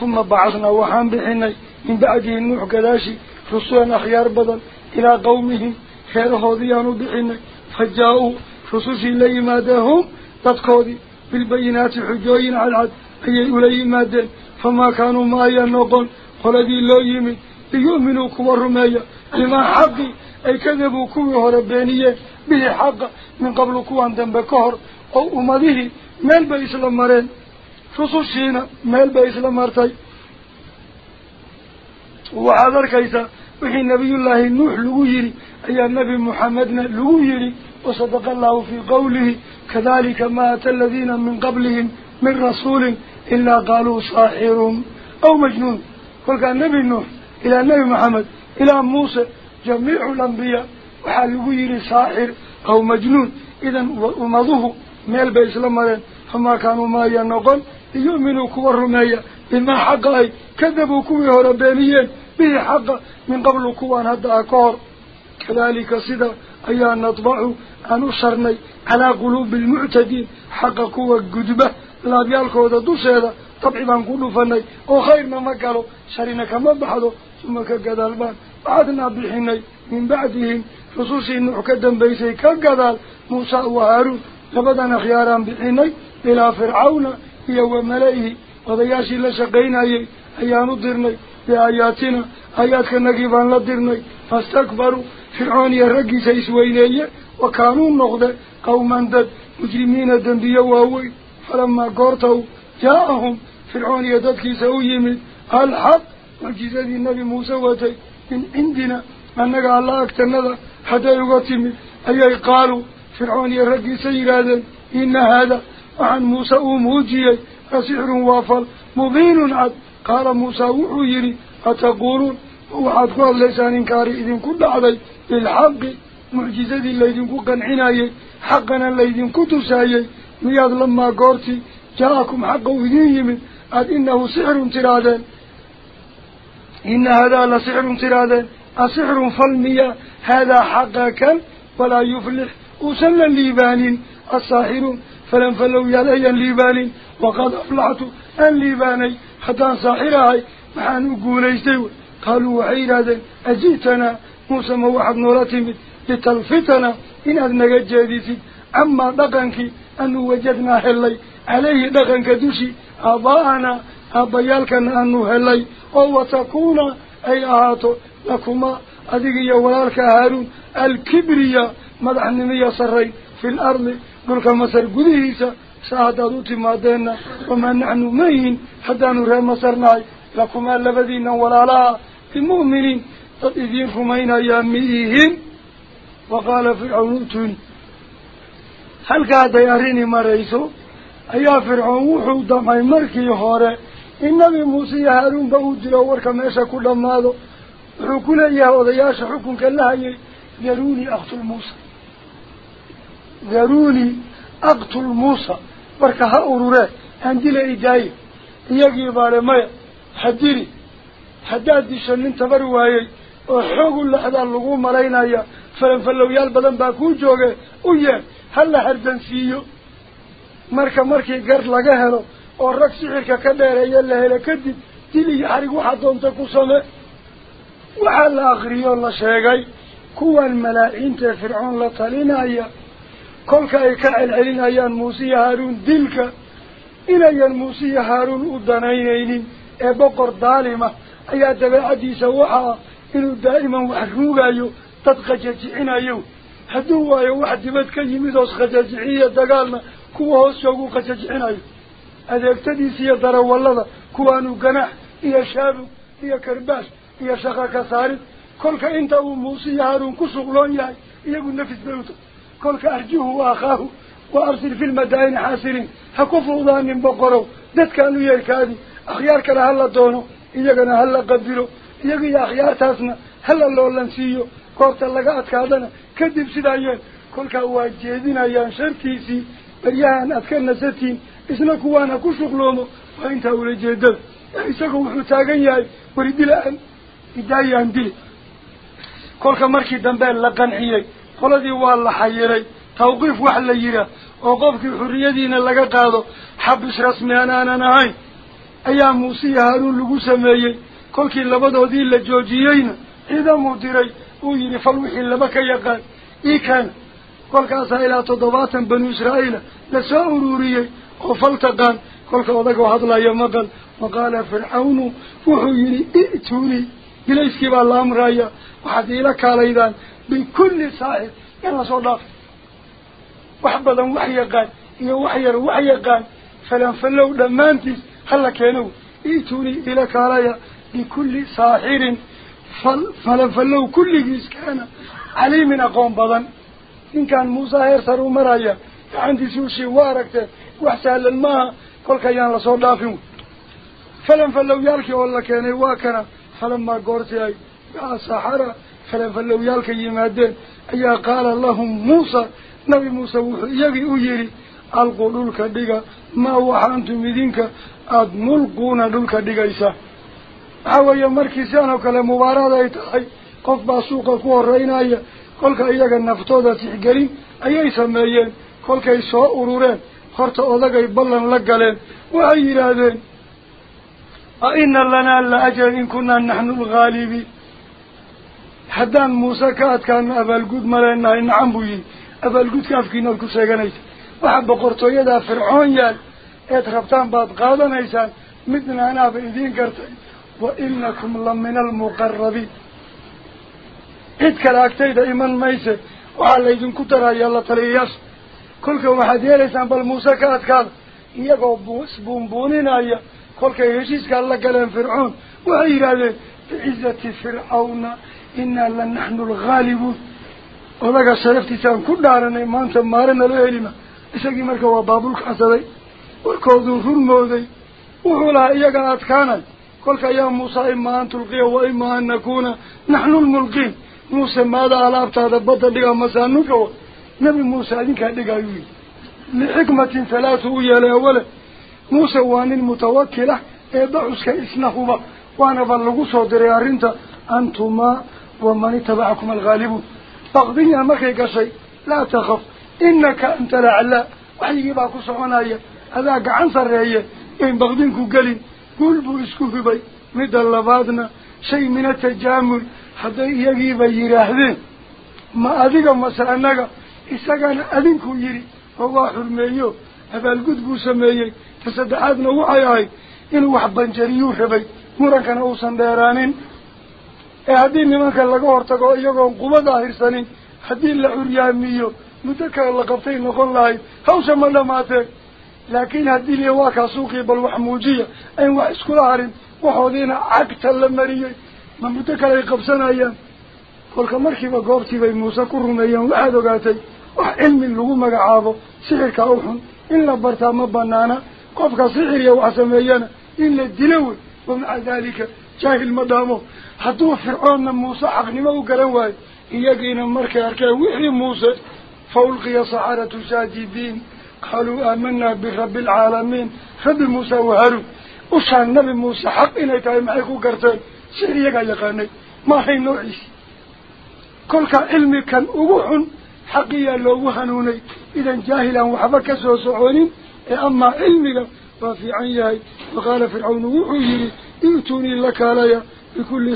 ثم بعضنا وحام بحيني من بعده النوح قداشي رسولنا خيار بدل إلى قومهم خير خوضيانو بحيني. فجاءوا رسوسي لي مادهم تتخوضي بالبينات حجوين على العد. أي أولي مادة. فما كانوا مايا نظن خلدي لو يمي. ليؤمنوا كبار مايا لما حقي. أي كذبوا كوى ربانية. به حق. من قبل كوى دنب كهر. أو أمضيه. مال با إسلام مرين. فصوشينا مال با إسلام مرتاي. وعذر كيسا. وحي نبي الله النوح لغيري أي النبي محمدنا لغيري وصدق الله في قوله كذلك ما أتى الذين من قبلهم من رسول إلا قالوا صاحرهم أو مجنون. قل النبي نبي النوح إلى النبي محمد إلى موسى جميع الأنبياء وحالقوا صاحر أو مجنون. إذن ومضوه من البيس لمرين فما كانوا مايا نقل يؤمنوا كبار رمية بما حقه كذبوا كبه ربانيين به حق من قبل كبان هذا أكار كذلك صدر أي أن نطبع أن أسرني على قلوب المعتدين حق قوة قدبة لا بيالكو تدوس هذا طبعا قلوب فني. أو خير ما مكالو شرين كما بحضو ثم كقدالبان بعدنا بحيني. من بعدهم خصوصي أنه كدن بيسي كقدال. موسى وهارون. لبدنا خيارا بحيني. إلى فرعون. هي وملئه. وضياسي لسقينا أيانو ديرني بآياتنا. آيات كنقيبان لديرني فاستكبروا. فرعون يرقي سيس وينيني وكانوا النغضة قوما دد مجرمين دنبيا وهوي فلما قرتوا جاءهم فرعون يدد كيس ويمن الحق مجيزة النبي موسى واتي. من عندنا أنك الله اكتنظ حتى يغتم أي قالوا فرعون يرقي سيلا هذا إن هذا وعن موسى أموجي فسحر وافل مبين عد. قال موسى وحيري أتقولون؟ هو عدقوا الليسان إنكاري إذن كل عدي. بالحق معجزة الذين قد عناية حقنا اللي الذين كتوسايا مياد لما قرتي جاكم حق وذيهم قال إنه سحر امتراد إن هذا لسحر امتراد أسحر فلمي هذا حقا كان ولا يفلح. أسل الليبان الساحر فلم فلوا يلي الليبان وقد أفلعت الليبان حتى ساحراء محانو قوليش قالوا عيرا أجيتنا موسى موحد نورتي لتلفتنا إن أذنك جاديسي أما دقنك أن وجدنا هلي عليه دقنك دوشي أباءنا أبيالك أن هلي أو تكون أي آتو لكما. أذيك يا ولالك هارون الكبرية ماذا عنني يا في الأرض. قلت مصر قديسة ساعدة دوتي ما دينا. وما نحن مين حتى نرى مصر معي لكما اللبذين ولالا المؤمنين ayaa fircoon wuxuu damcay markii hore in nabi muuse iyo haaruunba uu dilo warka meesha ku dhammaado wuxuu ku leeyahay odayaasha xukunka la hayay daruunii aqtul muusa daruunii aqtul muusa warka ha ururee aan dila idaaye iyagii baale maya ha dili haddaad disho nin tabar waayey kuu jooge u yeel ha la hardansiiyo marka markii gar laga helo oo rag sixirka ka dheereeya la helo kadib dil iyo xarig waxaa doonta ku same waxaa la akriyoo la sheegay kuwan malaaciintae fircoon la talinaya kolka ay ka celcelinayaan muuse iyo haaruun dilka inayan muuse iyo haaruun u danaynaynin ee boqor daalima ayaa dabeecaddiisa waxaa yimid hoos qajajiciya dagaalna kuwa hoos joogu qajajicinayo adeegtadiisa iyo darawallada kuwaanu ganaax iyo shaabug iyo karbaash iyo shaqa ka saarid kolka inta uu muuse iyo haaruun ku shuqloon yahay iyagu nafis bay u tahay kolka arjuhu wa akhaahu wa arsil fi lmadaa'ini xaasiriin ha ku fuudaanin boqorow dadkaan u yeerkaadi akhyaar kale hala doono iyagana hala qadilo iyaga goorta laga adkaadana kadib sidaa yeel kolkaa waa jeedinayaan shartiisii baryahan aad ka nasatiin isna kuwaana ku shuqloomo waa intaa ula jeedada isaga wuxuu taagan yahay wari dila-an idaayaan dili kolka markii dambe la qanciyey qoladii waa la xayiray tawqiif wax la yihaa oo qofkii xurriyadiina laga qaado xabis rasmi aan aanan ahayn ayaa muuse iyo haaruun lagu sameeyey كلكي لبدودي لا جوجيينا اذا مديري ويني فلوحي لما كيقال اي كان كلكا سايلا تضوات بنو اسرائيل لساوروري قفلت قال كلكا ودغ وحدلا يما قال وقال فرعون فحيني ائتوني بليس كي بالام رايا وحد إلى كاليدان بكل ساحر أنا صدق وحبدا وحي قال يا وحي وحي قال فلان فلو دمانتي خلا كانوا ائتوني إلى كاليا لكل صاحر فل فلو كل جيس كان علي من أقوم بضن. إن كان موسى هيرسر ومرايا عندي سوشي واركت وحسال الماء كل كيان لصول دافهم فلن فلو يالكي ولا كان واكنا فلما قرتي يا سحرة فلن فلو يالكي يمادين أيا قال اللهم موسى نبي موسى يبي أجيري القلول كديغا ما وحانتم مدينك أدمل قونا دول كديغا إساه sidan oo kale mubaarad ay tahay qof baa suuqa ku horeynaya kolka iyaga naftooda tixgelin ayay sameeyeen kolkay soo urureen horta odagay ballan la galeen waxay yidhaahdeen a ina lanaa la ajran in kunaa naxnu alghaalibiin haddaan muuse ka adkaano abaalgud ma leenahay nacan buu yihi abaalgudka afkiina ood ku sheeganaysa waxa boqortooyadaa fircoon yaal eed rabtaan baad qaadanaysaan midna anaaba idiin gartay وإنكم لمن المقربين. إذ كالاكتايدا إيمان وعلى وعليدن كترى يلا تلياس كلك واحد يليسان بالموسى كانت قال إيقو بوس بومبونين آيا كلك يشيس قال لقلن فرعون وعيرا لي بعزة فرعون إنا لن نحن الغالبون. ولقى الشرفتي سان كل دارنا إيمان سمارنا له إلينا إساقي مركوا بابوك حسدي وركوا ذو ظلموا ذي وحولا إيقا kolka yaa muusa imaa an tulqiya wa imaa an nakuuna naxnu lmulqiin muuse maada alaabtaada badda dhiga masaanuka wa nabi muuse adinkaa dhigaayu yidhi lixikmatin halaatu u yeelay awale muuse waa nin mutawakilah ee bacuska isna huba waanaba lagu soo diray arrinta antumaa waman itabacakum alghaalibuun baqdiyan markay gashay laa takaf inaka anta laclaa waxyigii baa ku soconaya adaa gacan sarreeye in baqdinku gelin قول بو اسكو هبي مدى اللبادنا شيء من التجامل حتى يجيب يراهدين ما أذيك مسألناك إساقان أذنكو يري هو حرميو هذا القد بو سميي تصدعاتنا وحياي إنه وحبا جريو ربي مركنا أوسان ديرانين. هذه نمانك لغا hortago iyagoon qubada hirsanin haddii la curyaamiyo muddo kale la qabtay noqon lahayd hawsha ma dhamaateen لكن هذه اللي واقع سوقي بالوحموجية أي واحد كل عارم وحودينا أكثر لما ريج ما متكل يقبسنا أيام كل كمرخي وقابتي في موسى كرهم أيام واحد وقعتي وعلم اللي هو ما جعابه سحر كأوحن. إلا برتام بنانا. قف كسحر يا وحسم أيام إلا دلوي ومع ذلك جاهل مدامه. حدوه فرعون موسى عقني ما هو قلوه إياقين المركي أركيه وإحي موسى. فألقي صعارة ساجدين. Qaaluu aamanaa birabbi alcaalamiin rabbi muuse waharuun ushaan nabi muuse xaq inay tahay maxay ku garteen sixir iyagaa yaqaanay maahay noociisi kolka cilmi kan ugu xun xaqiyaa loogu hanuunay idan jaahilaan waxba ka soo soconin ee amaa cilmiga waa fiican yahay waqaala fircawnu wuxuu yidhi i'tunii la kaalaya bikulli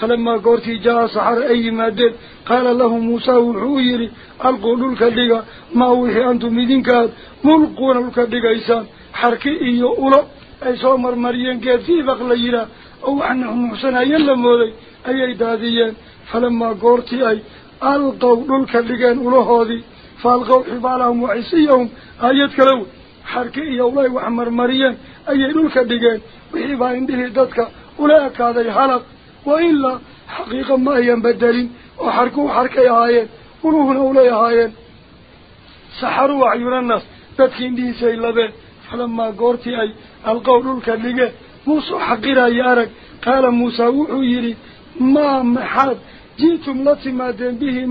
sixir aqoon kulligii caliimin aqoon badan falamaa goortii jaa saxara ay yimaadeen qaala lahu muusa wuxuu u yidhi alquu dhulka dhiga maa wixii antum idinkaad mulquuna dhulka dhigaysaan xarki iyo ulo ay soo marmariyeen geed fiibaq la yidhaah oo wax nuxnuuxsanayo la mooday ayay daadiyeen falamaa goortii ay alqow dhulka dhigeen ulahoodii fa alqow xibaalahum wacisiyahum aayad kale wey xarki iyo ulay wax marmariyeen ayay dhulka dhigeen wixii baa indhihii dadka ula ekaaday halaq wa ilaa xaqiiqa ma ayan bedelin oo xarkuu xarkay ahaayeen uluhuna ulay ahaayeen saxaruu acyunannaas dadkii indhihiisay labeen falamaa goortii ay alqow dhulka dhigeen muuse xaqiraayo arag qaala muusa wuxuu yidhi maa maxaad ji'tum la timaadeen bihi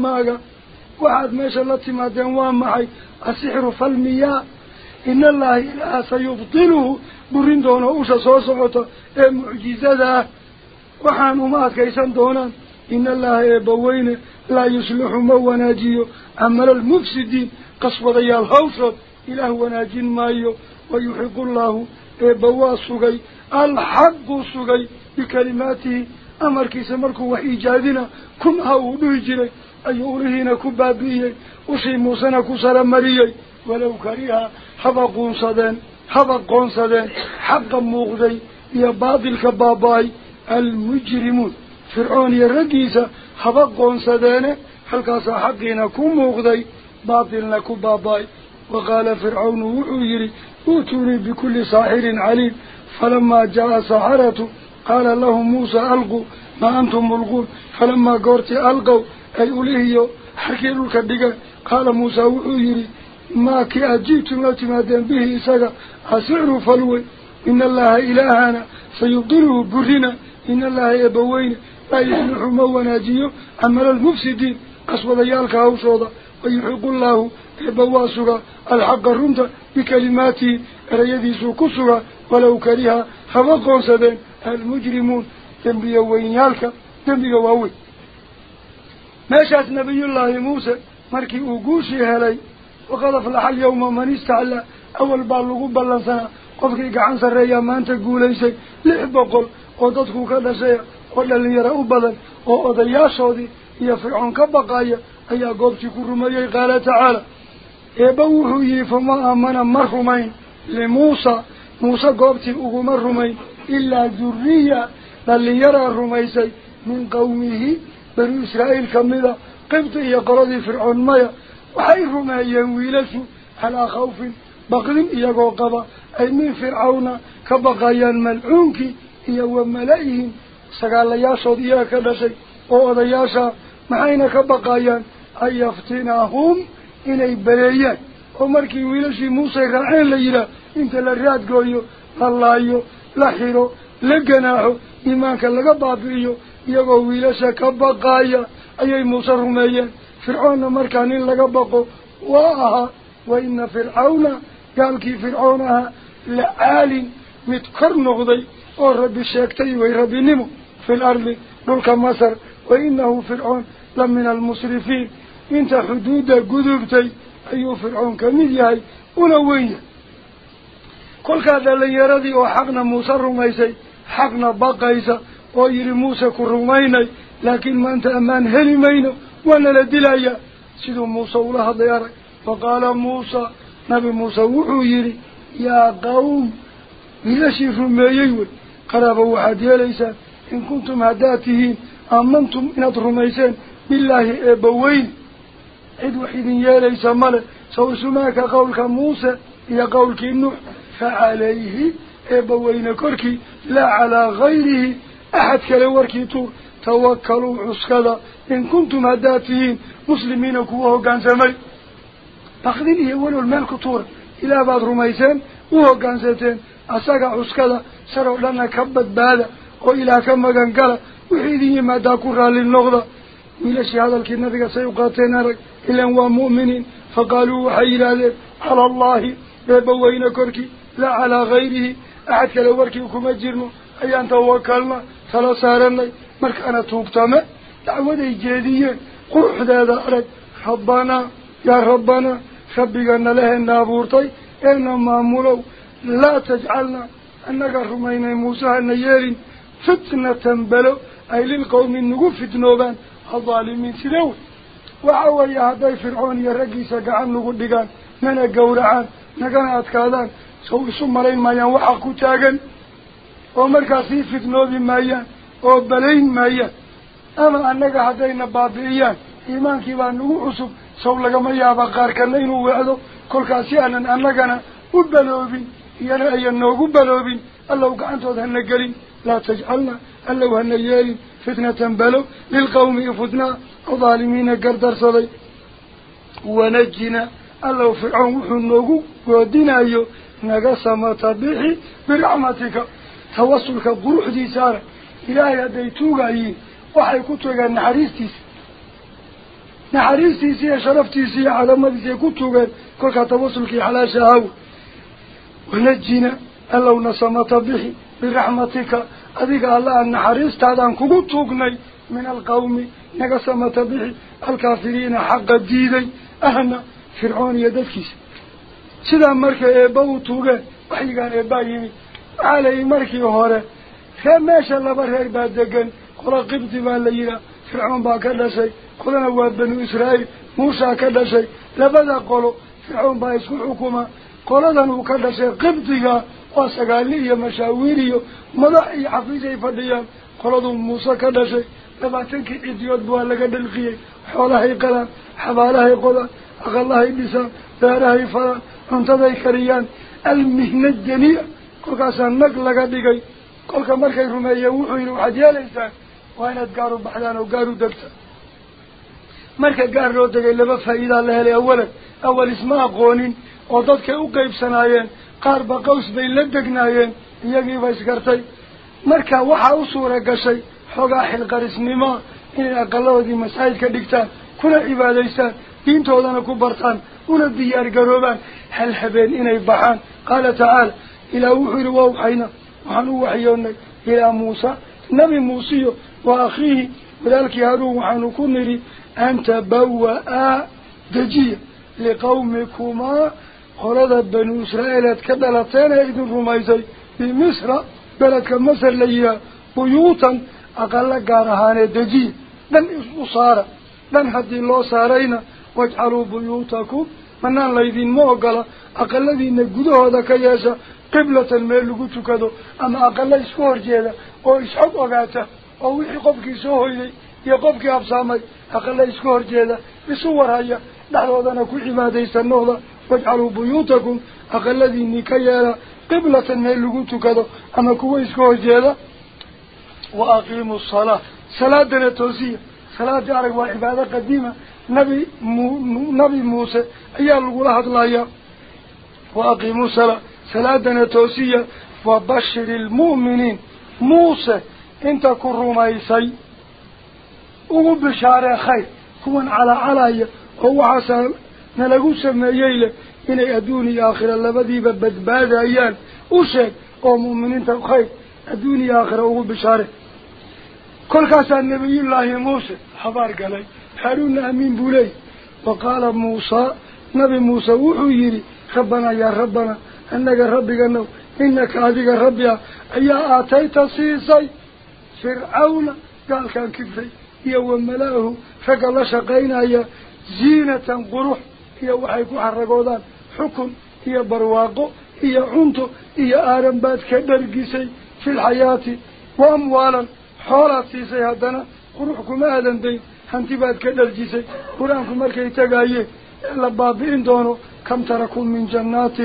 وحان أماد كيسان دونا. إن الله يبوين لا يسلح موناجيو أمر المفسدين قصوة يا إلى إله وناجين مايو. ويحق الله يبوى السقي الحق السقي بكلماته. أمر كيسان مركو وإيجادنا كم هاو نهجري. أيورهين كبابيي. وسي موسانا كسر مريي. ولو كريها حبقون صدين حبقون صدين حبقا مغدي يا بعض الكباباي المجرمون. فرعون يرقيس حبقون سدانه حلقا صاحقين كم مغضي باطلنا كباباي وقال فرعون وحويري أوتوني بكل ساحر عليم. فلما جاء سحرته قال الله موسى ألقوا ما أنتم ملقون. فلما قرت ألقوا أي أوليهيو حكي لك قال موسى وحويري ما كي أجيتم لا تمادين به إساقا أسعروا فلوي إن الله إلهنا سيبدله برنا. إن الله يبوين لا يسمح موناجيه عمل المفسدين أصوض يالك أوصوضا ويحق الله يبواسك الحق الرمت بكلماته ريديس كسر ولو كريها حفظون سبين المجرمون تنبيه وين يالك تنبيه ما ماشات نبي الله موسى مركي أقوشي هلي. وقال فلح اليوم من استعلى أول بالغوب بلنسنا. قفك عن سريا ما أنت قوليسك لحبقل ودادكو كدسي قل اللي يرأو بلن وقضي ياسودي يا فرعون كبقايا. ايا قبتي كرميه قال تعالى. ابوهي فما امنا مرهمين لموسى. موسى قبتي اوه مرهمين إلا ذرية. بل يرى الرميسي من قومه. بنو إسرائيل كمدا قبتي يا قردي فرعون مايا وحي الرميين ويلسوا على خوف بقلم ايا قبا أي من فرعون كبقايا الملعونكي an yaftinahum inay beleeyaan oo markii wiilashii muuse raaceen la yidhaah inta la raadgooyo la laayo la xiro la ganaaxo iimaanka laga baabi'iyo iyagoo wiilasha ka baqaaya ayay muuse rumeeyeen fircoonna markaa nin laga baqo waa ahaa wa ina fircawna gaalkii fircoon ahaa la caalin mid kor noqday ورب وي ربي نمو في الأرض نلك مصر وإنه فرعون لمن المسرفين. إنت حدود قذبتي أي فرعون كميدياي أولوية كل هذا اللي يردي وحقنا موسى الرميسي حقنا بقيسة ويري موسى كرميني لكن ما أنت أمان هلمين وأنا لدلايا سيدو موسى ولها دياري فقال موسى نبي موسى وحو يري يا قوم إذا شيء رميسي قرابة يا يليس إن كنتم هداته أمنتم إن الرميسين بالله إبوين. عد وحيد يليس مال سوسماك قولك موسى يا قولك النوح فعليه إبوين كركي. لا على غيره أحد كالوركي تور توكلوا عسكلا. إن كنتم هداته مسلمين كواهو كان زمي فأخذني أول المالك تور إلى بعض رميسين. وهو كان زمي أساق عسكلا سروا لنا كبت بالا وإلا كما كان قال وحيدي ما داكورا للنغضة ملاشي هذا الكنفق سيقاتينا إلا هو مؤمنين. فقالوا وحي على الله. بيبوين كركي لا على غيره. أحد بركي وكما أجرنا أي أنت وكلنا فلا سارنا مالك أنا توبتما دعوة إيجادية قل ذا ذا ربنا يا ربنا خبقنا لها نابورتي. إنما مولو. Tajcalna annaga rumaynay muuse hana yeelin fitnatan belo ay lilqawmi nagu fitnoobaan الظالمين سلوي وعوي هذي فرعون يرقيس قعن نقول لقان. ننا قورعان نقان أتكادان سوء سمرين مايان وحقو تاقن ومركاسي فتنوذي مايان وبلين كل يانا أيان نوغو بلوبين الله قعنتو ذهن قلين لا تجعلنا الله هن يالين فتنة بلو للقوم فتنة الظالمين قردر صدي ونجنا الله فرعون وحنوه ودينا أيو نقسم تبيحي برحمتك توصلك بروح دي سارة إلهي ونجنا الله نسم تبيحي برحمتك. أذيك الله أن حريص تعدان كبتوقني من القوم. نقسم تبعي الكافرين حق الديدي. أهنا فرعون يدفكيس سيدا مركا إيباو توقع وحيقان إيبا يمي علي مركي هورا فما شاء الله برهر بعد دقن قل قبطي بالليلة فرعون با كذا شيء قلنا هو بنو إسرائيل موسى كذا شيء لبدا قلوا فرعون با يسكو حكومة قلنا كذا شيء قبطي وسقالي مشاويري مدحي حفيزي فديان قلدوا موسى شيء لباتنك إديوت بوا لك دلقية حولها قلان حبالها قلان أغلها بسان دارها فلان انتظي كريان المهنة الجنية كل كاسان نقل دقي كل كمركي رمية وحوين وحديا ليسان وين تقاروا بحلان وقاروا دلتا marka gaar loo degay laba faa'iida la helay awala qaybsanaayeen qaarba qaws bay la degnaayeen iyagiiba isgartay marka waxaa u suura gashay xoogaa xilqarisnimo inay aqaladoodii masaajid ka dhigtaan kuna cibaadaystaan diintoodana ku bartaan una diyaar garoobaan hal habeen inay baxaan qaala tacaala ilaah wuxuu yidhi waa waxayna waxaan u waxyoonnay ilaa muusa nabi muusiyo wa akhiihi walaalkii haruun waxaanu ku nidhi an tabawa-aa dejiya ka dhalateen ee idin rumaysay bimisra beledka masar la yihaa buyuutan aqala gaar ahaanee dejiya dhan isu saara dhan haddii loo saarayna wajcaluu buyuutakum manaan laydinma ogola aqaladiina gudahooda ka yeesha qiblatan meel lagu tukado ama aqala isku horjeeda oo isxog ogaata oo wixii qofkii soo hoyday iyo qofkii habsaamay aqala isku horjeeda isu warhaya دحلودنا كل ما ديسن نودا واجعلوا بيوتكم أقل الذي نكيالا. قبلة النيل لقوتو كذا. أما كويس كوجيالا وأقيموا الصلاة. صلاة دنا توزيع صلاة جارك وعبادة قديمة. نبي, مو نبي موسى. أيال قولها دلايا وأقيموا الصلاة. صلاة دنا توزيع وبشر المؤمنين. موسى انت كن رومي سي وقبل شارع خير. كون على علايه هو عسل. نلقو سميجيل إن أدوني آخر. الله بدي ببد بعد أيام أشك قوم من أنت خير أدوني آخرة أو بشارة كل قصة النبي الله موسى. حبار قالي حارون أمين بولي. وقال موسى نبي موسى وحيري خبنا يا ربنا. أنك ربك أنه إنك هذه ربيا يا آتيت سيسي. فرعون. قال كان كفري يوم ملأه. فقال شقينا يا زينة قروح هي وحيكو حرقودان حكم هي برواق هي عنتو هي آرنبات كدرقسي في الحياة وأموالا حول السيسي هدنا قروحكم آدم دي هانتبات كدرقسي قرآنكم مركي تقايه إلا بابئين دونو كم تركون من جنات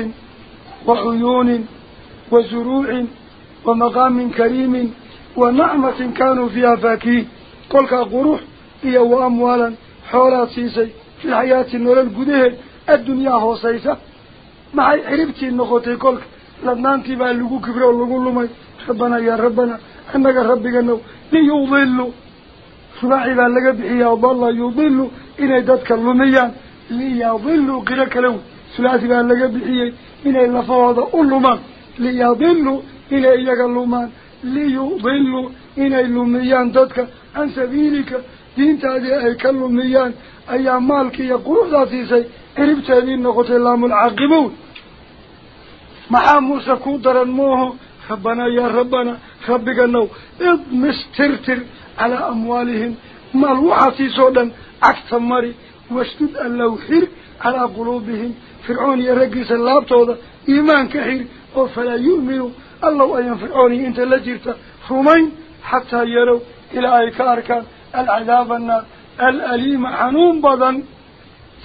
وعيون وزروع ومقام كريم ونعمة كانوا فيها فاكيه قولك قروح هي وأموالا حولات سيسي في الحياة النور القديه الدنيا هو سيسا مع عربتي النقطي كلك لدنان تبع اللقو كبره اللقو اللمي ربنا يا ربنا أنك ربك أنه ليوظلوا سباعي لألقى بحياة الله يوظلوا إنا يددك اللمي ليوظلوا قرك له بان بألقى بحياة إنا إلا فوضى اللمان ليوظلوا إنا إياك اللمان ليوظلوا إنا اللميان ددك عن سبيلك دين تادي أي كل ميان أي مالك يقرؤ ذاتي سي إرب تامين نقطة اللام العقبون مع موسى كودر الموه ربنا يا ربنا ربك النو إذ مسترتر على أموالهم مالوحاتي سودا أكتماري واشتد اللوحير على قلوبهم. فرعون يرقس اللابتوضة إيمان كحير وفلا يؤمنوا الله أيام فرعوني إنت لجرت فرمين حتى يروا إلى أي كاركان العذاب النار الأليم حنون بضا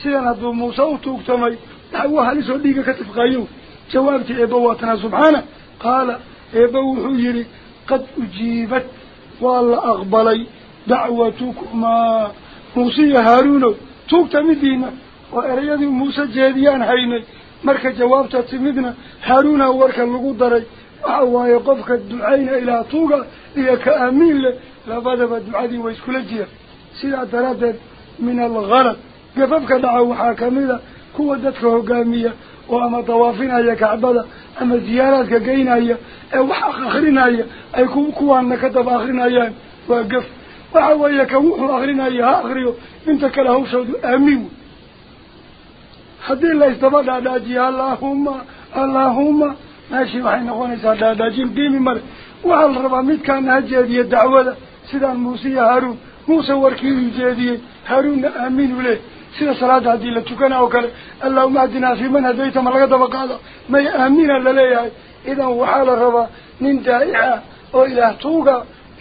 سينا دمو صوته اكتمي نحو هاليسو ديك كتف غيو؟ جوابتي إبواتنا سبحانه. قال إبو حجري قد أجيبت والله أغبلي دعوتكما موسي هارون توكتمي دينا. وإريادي موسى جاديان حيني. مركا جوابتا تمدنا هارون ورك اللقود دري أعوه يقفك الدعين إلى طوغة إيا كأمين له. لابدب الدعادي ويسكولجيا سيلا تردد من الغرض. قففك دعوه حاكمي له كوة دتكه قامية وأما طوافين أيا كعبادة. أما زيارات كقين أيا أي وحاق أخرين أيا أي كو كوة نكتب أخرين أيا وقف. أعوه إيا كوه أخرين أيا أخريو انت كله شد أمين. حد الله استفاد على جيه اللهم اللهم la rabaa midkaana ha jeediye dacwada sidaan muuse iyo haaruun muuse warkiiuu jeediyey haaruunna aamiinu leh sida salaada haddii la tukana oo kale allahuma ahdinaa fii man hadayta ma laga daba qaada may aamina laleeyahay idan waxaa la rabaa nin daa'ica oo ilaah tuuga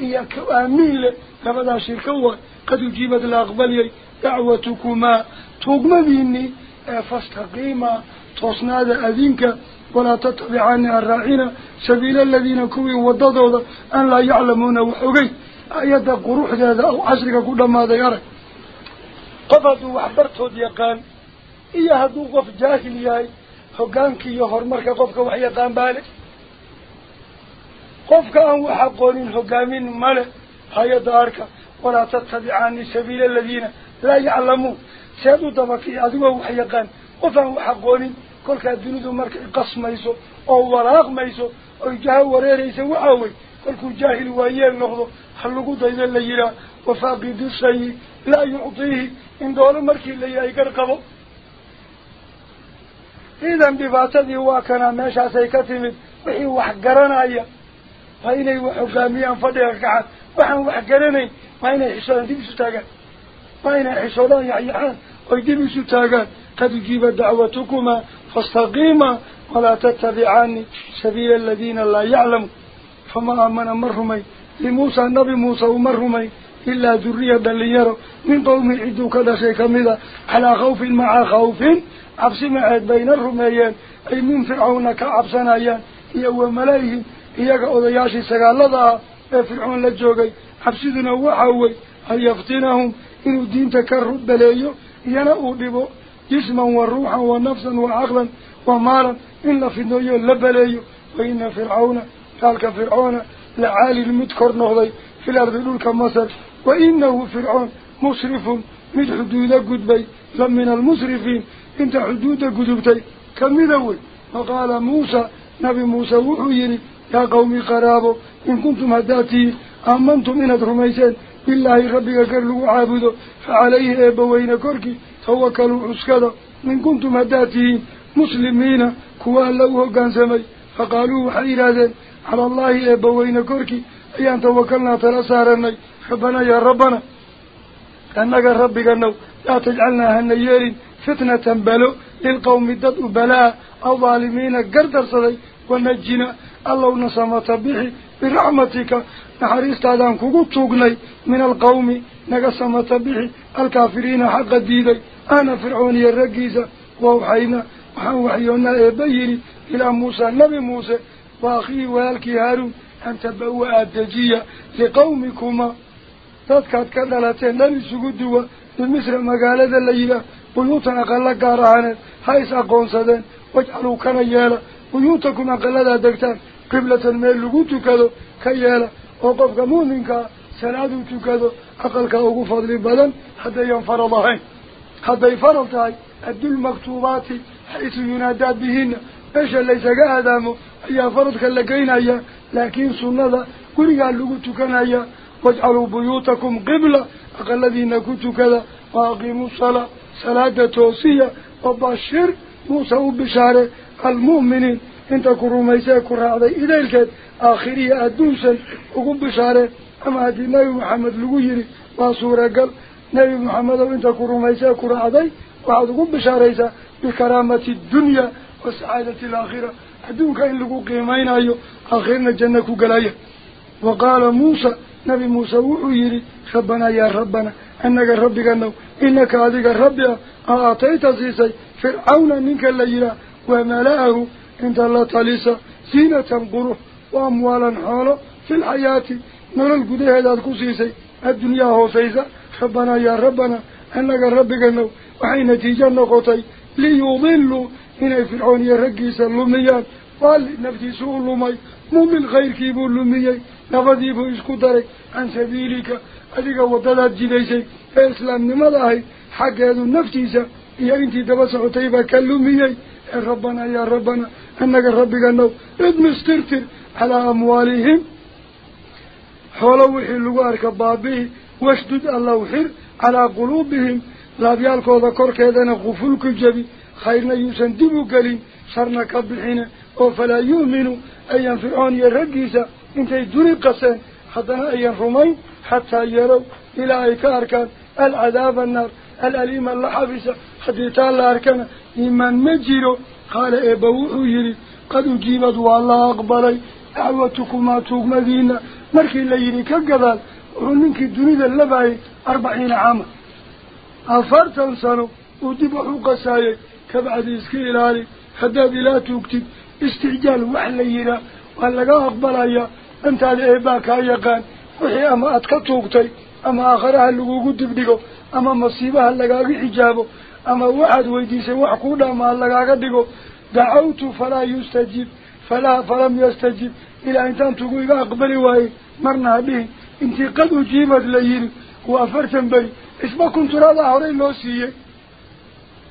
iyo ka aamiin leh labadaa shirka waay qad ujiibad la aqbaliyay dacwatukumaa tuugmadiinii ee fastaqiima toosnaada adinka ولا تتبعني الرعين سبيل الذين كوي وضضوا أن لا يعلمون وحقي أيضا قروح هذا أو عشرك كل ما ذكره قفضوا وحبرتوا ديقان. إياها دو قف جاهل ياي. حقانك يهور مركا قفك وحيطان بالك قفك أنو حقونين حقامين ملك هيا أركا ولا تتبعني سبيل الذين لا يعلمون. سيدو دمكي أدوه وحيطان قفهم حقونين kolkaa dunidu markay qasmayso oo walaaqmayso oy jaho wareeraysa waxaa wey kolkuu jaahil waayeel noqdo ha lagu dayda la yihaa wafaaqidu shayi laa yuctiihi in doolo markii la yahay gar qabo idan dhibaatadii waa kanaa meeshaasay ka timid wixii wax garanaya waa inay wax hogaamiyaan fadhiga kaxan waxaan wax garanayn waa inay xishoodaan dib isu taagaan waa inay xishoodaan yaxyaxaan oy dib isu taagaan qad ujiiba dacwatukumaa فاستقيما ولا تتبعاني سبيل الذين لا يعلم. فما أمن مرهمي. لموسى النبي موسى ومرهمي إلا ذرية دليار من قوم عدو كذا شيء كمدا على خوف مع خوف. عبس معهد بين الرميان أي من فرعون كعبسان أيان يو ملايهم إياك أضياشي سقال لضاها فرعون لجوغي. عبسدنا وحاوي هل يفتنهم. إن الدين تكرر بليه ينأو ببو جسما وروحا ونفسا وعقلا ومارا إلا في النوية اللبلي وإن فرعون تلك فرعون لعالي المذكر نغضي في الأرض ذلك مصر وإنه فرعون مصرف من حدود قدبي. لمن المصرفين انت حدود قدبتي. كم ذوي وقال موسى نبي موسى وحييني يا قومي قرابو إن كنتم هداتي أمنتم من الرميسين بالله ربك قرلوا عابدو فعليه أبوين كركي. Tawakaluu cuskada من كنتم هداتين مسلمين كوا له كان سمي فقالوا حيرادا على الله أبوين كركي أيان توكلنا تلسارني ربنا يا ربنا أنك ربك النو لا تجعلنا هنيير فتنة بلو للقوم الدد بلاء الظالمين قردر صدي ونجنا الله نصمت به برحمتك نحريست هذا كوكو من القوم نقسمت به الكافرين حق الديدي. أنا فرعوني الرقيزة ووحينا وحيونا إبيني إلى موسى نبي موسى وأخي والكي هارون أن تبوأ الدجية لقومكما. تذكرت كدلتين لم يسقدوا بمصر مقالة الليلة. بيوتنا أقل قارعانا هايس أقون سدين واجعلوا كان أقل وقفك مؤمنك سنادو تكذو أقلك أقو فضل بدن حتى ينفرضهين حتى يفرضهين أدو المكتوبات حيث ينادات بهن إيش ليس قادامو أي فرضك لكين أيا لكن سنة لقوتو كان أيا واجعلوا بيوتكم قبلة أقل الذين كنتوا كذا وأقيموا الصلاة انت كروا ميسا كرا عضي إذا الكاد آخرية أدوسا وقم بشارة أما هذه نبي محمد لغيري وصورة قال نبي محمد وانت كروا ميسا كرا عضي وعد قم بشارة بكرامة الدنيا وسعادة الآخرة أدوك إن لقوا قيمين أيو آخرنا الجنة كقلايا وقال موسى نبي موسى وحيري ربنا يا ربنا أنك ربك أنه إنك هذيك ربي أعطيت سيسي فرعون منك الليلة وملأه انت الله تليسا زينة قروح وأموالا حالا في الحياة. نرى القدية هذا الكسيسي الدنيا هو سيسا. ربنا يا ربنا أنك ربك أنه وحين نتيجة نقطي ليضلوا. هنا فرعون يرقيس اللميان قال نفتي سوء اللمي مؤمن غير كيبو اللميان نفذيبو اسكو دارك عن سبيلك. أذيك وضلات جديسي إسلام نمضاهي. حق هذا النفتيسة يا إنتي طيبة كلميي ربنا يا ربنا أنك ربك أنه آدم استرتر على أموالهم. حولوا حلوا أركب بابه واشدد الله حر على قلوبهم. لا بيالكو ذكر كذا غفلك الجبي خيرنا يسندبوا قليل شرنا كبحين فلا يؤمنوا أيام فرعون يرقيسا إنتي دوني قسان حتى أيام رمين. حتى يروا إلى أي كاركان. العذاب النار. الأليم اللحفظة حديث الله أركان إيمان مجيرو قال إبوه يري قد أجيبت والله أقبلي دعوتكما توق مدينة مركي اللي يري كقبال ومنك الدنيا اللبعي أربعين عاما أفرتا سنو ودب حوق سايق كبعد إسكي إلالي حداد لا توكتب استعجال وحلا يرى ولا أقبلي أنت هذا إباك أيقان وحي أما أتكتوكتي أما آخرها اللي أما مصيبها اللي حجابه أما واحد ويديسي وحكونا ما اللي ديقو دعوت فلا يستجيب فلا فلم يستجيب إلى أن تنتقوا إلى أقبلي وهي مرنا به انت قد أجيبت ليين كنت راضى هورين لو سيئي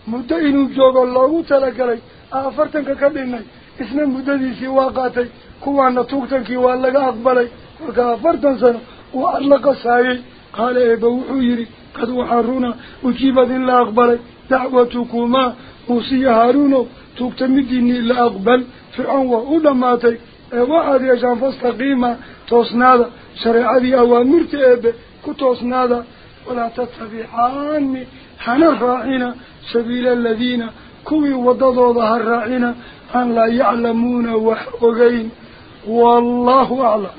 مدة إنو جوغ الله تلقلي أفرتن ككبيني اسنا مدة ديسي واقاتي كوانا توقتنكي وألقى أقبلي وكأفرتن سنة وأطلق سايي قال إبو حيري قد وحرونا أجيبت إلا أقبلي دعوتكما موسي هارونو تكتمديني إلا أقبل. فرعون وأولماتي وعد يشان فاستقيمة توسنادا. شريعة أوامرت إبه كتوسنادا. ولا تتبعاني حنا الراعين سبيل الذين كوي وضضوا ظهر الراعين. أن لا يعلمون وحقين. والله أعلم.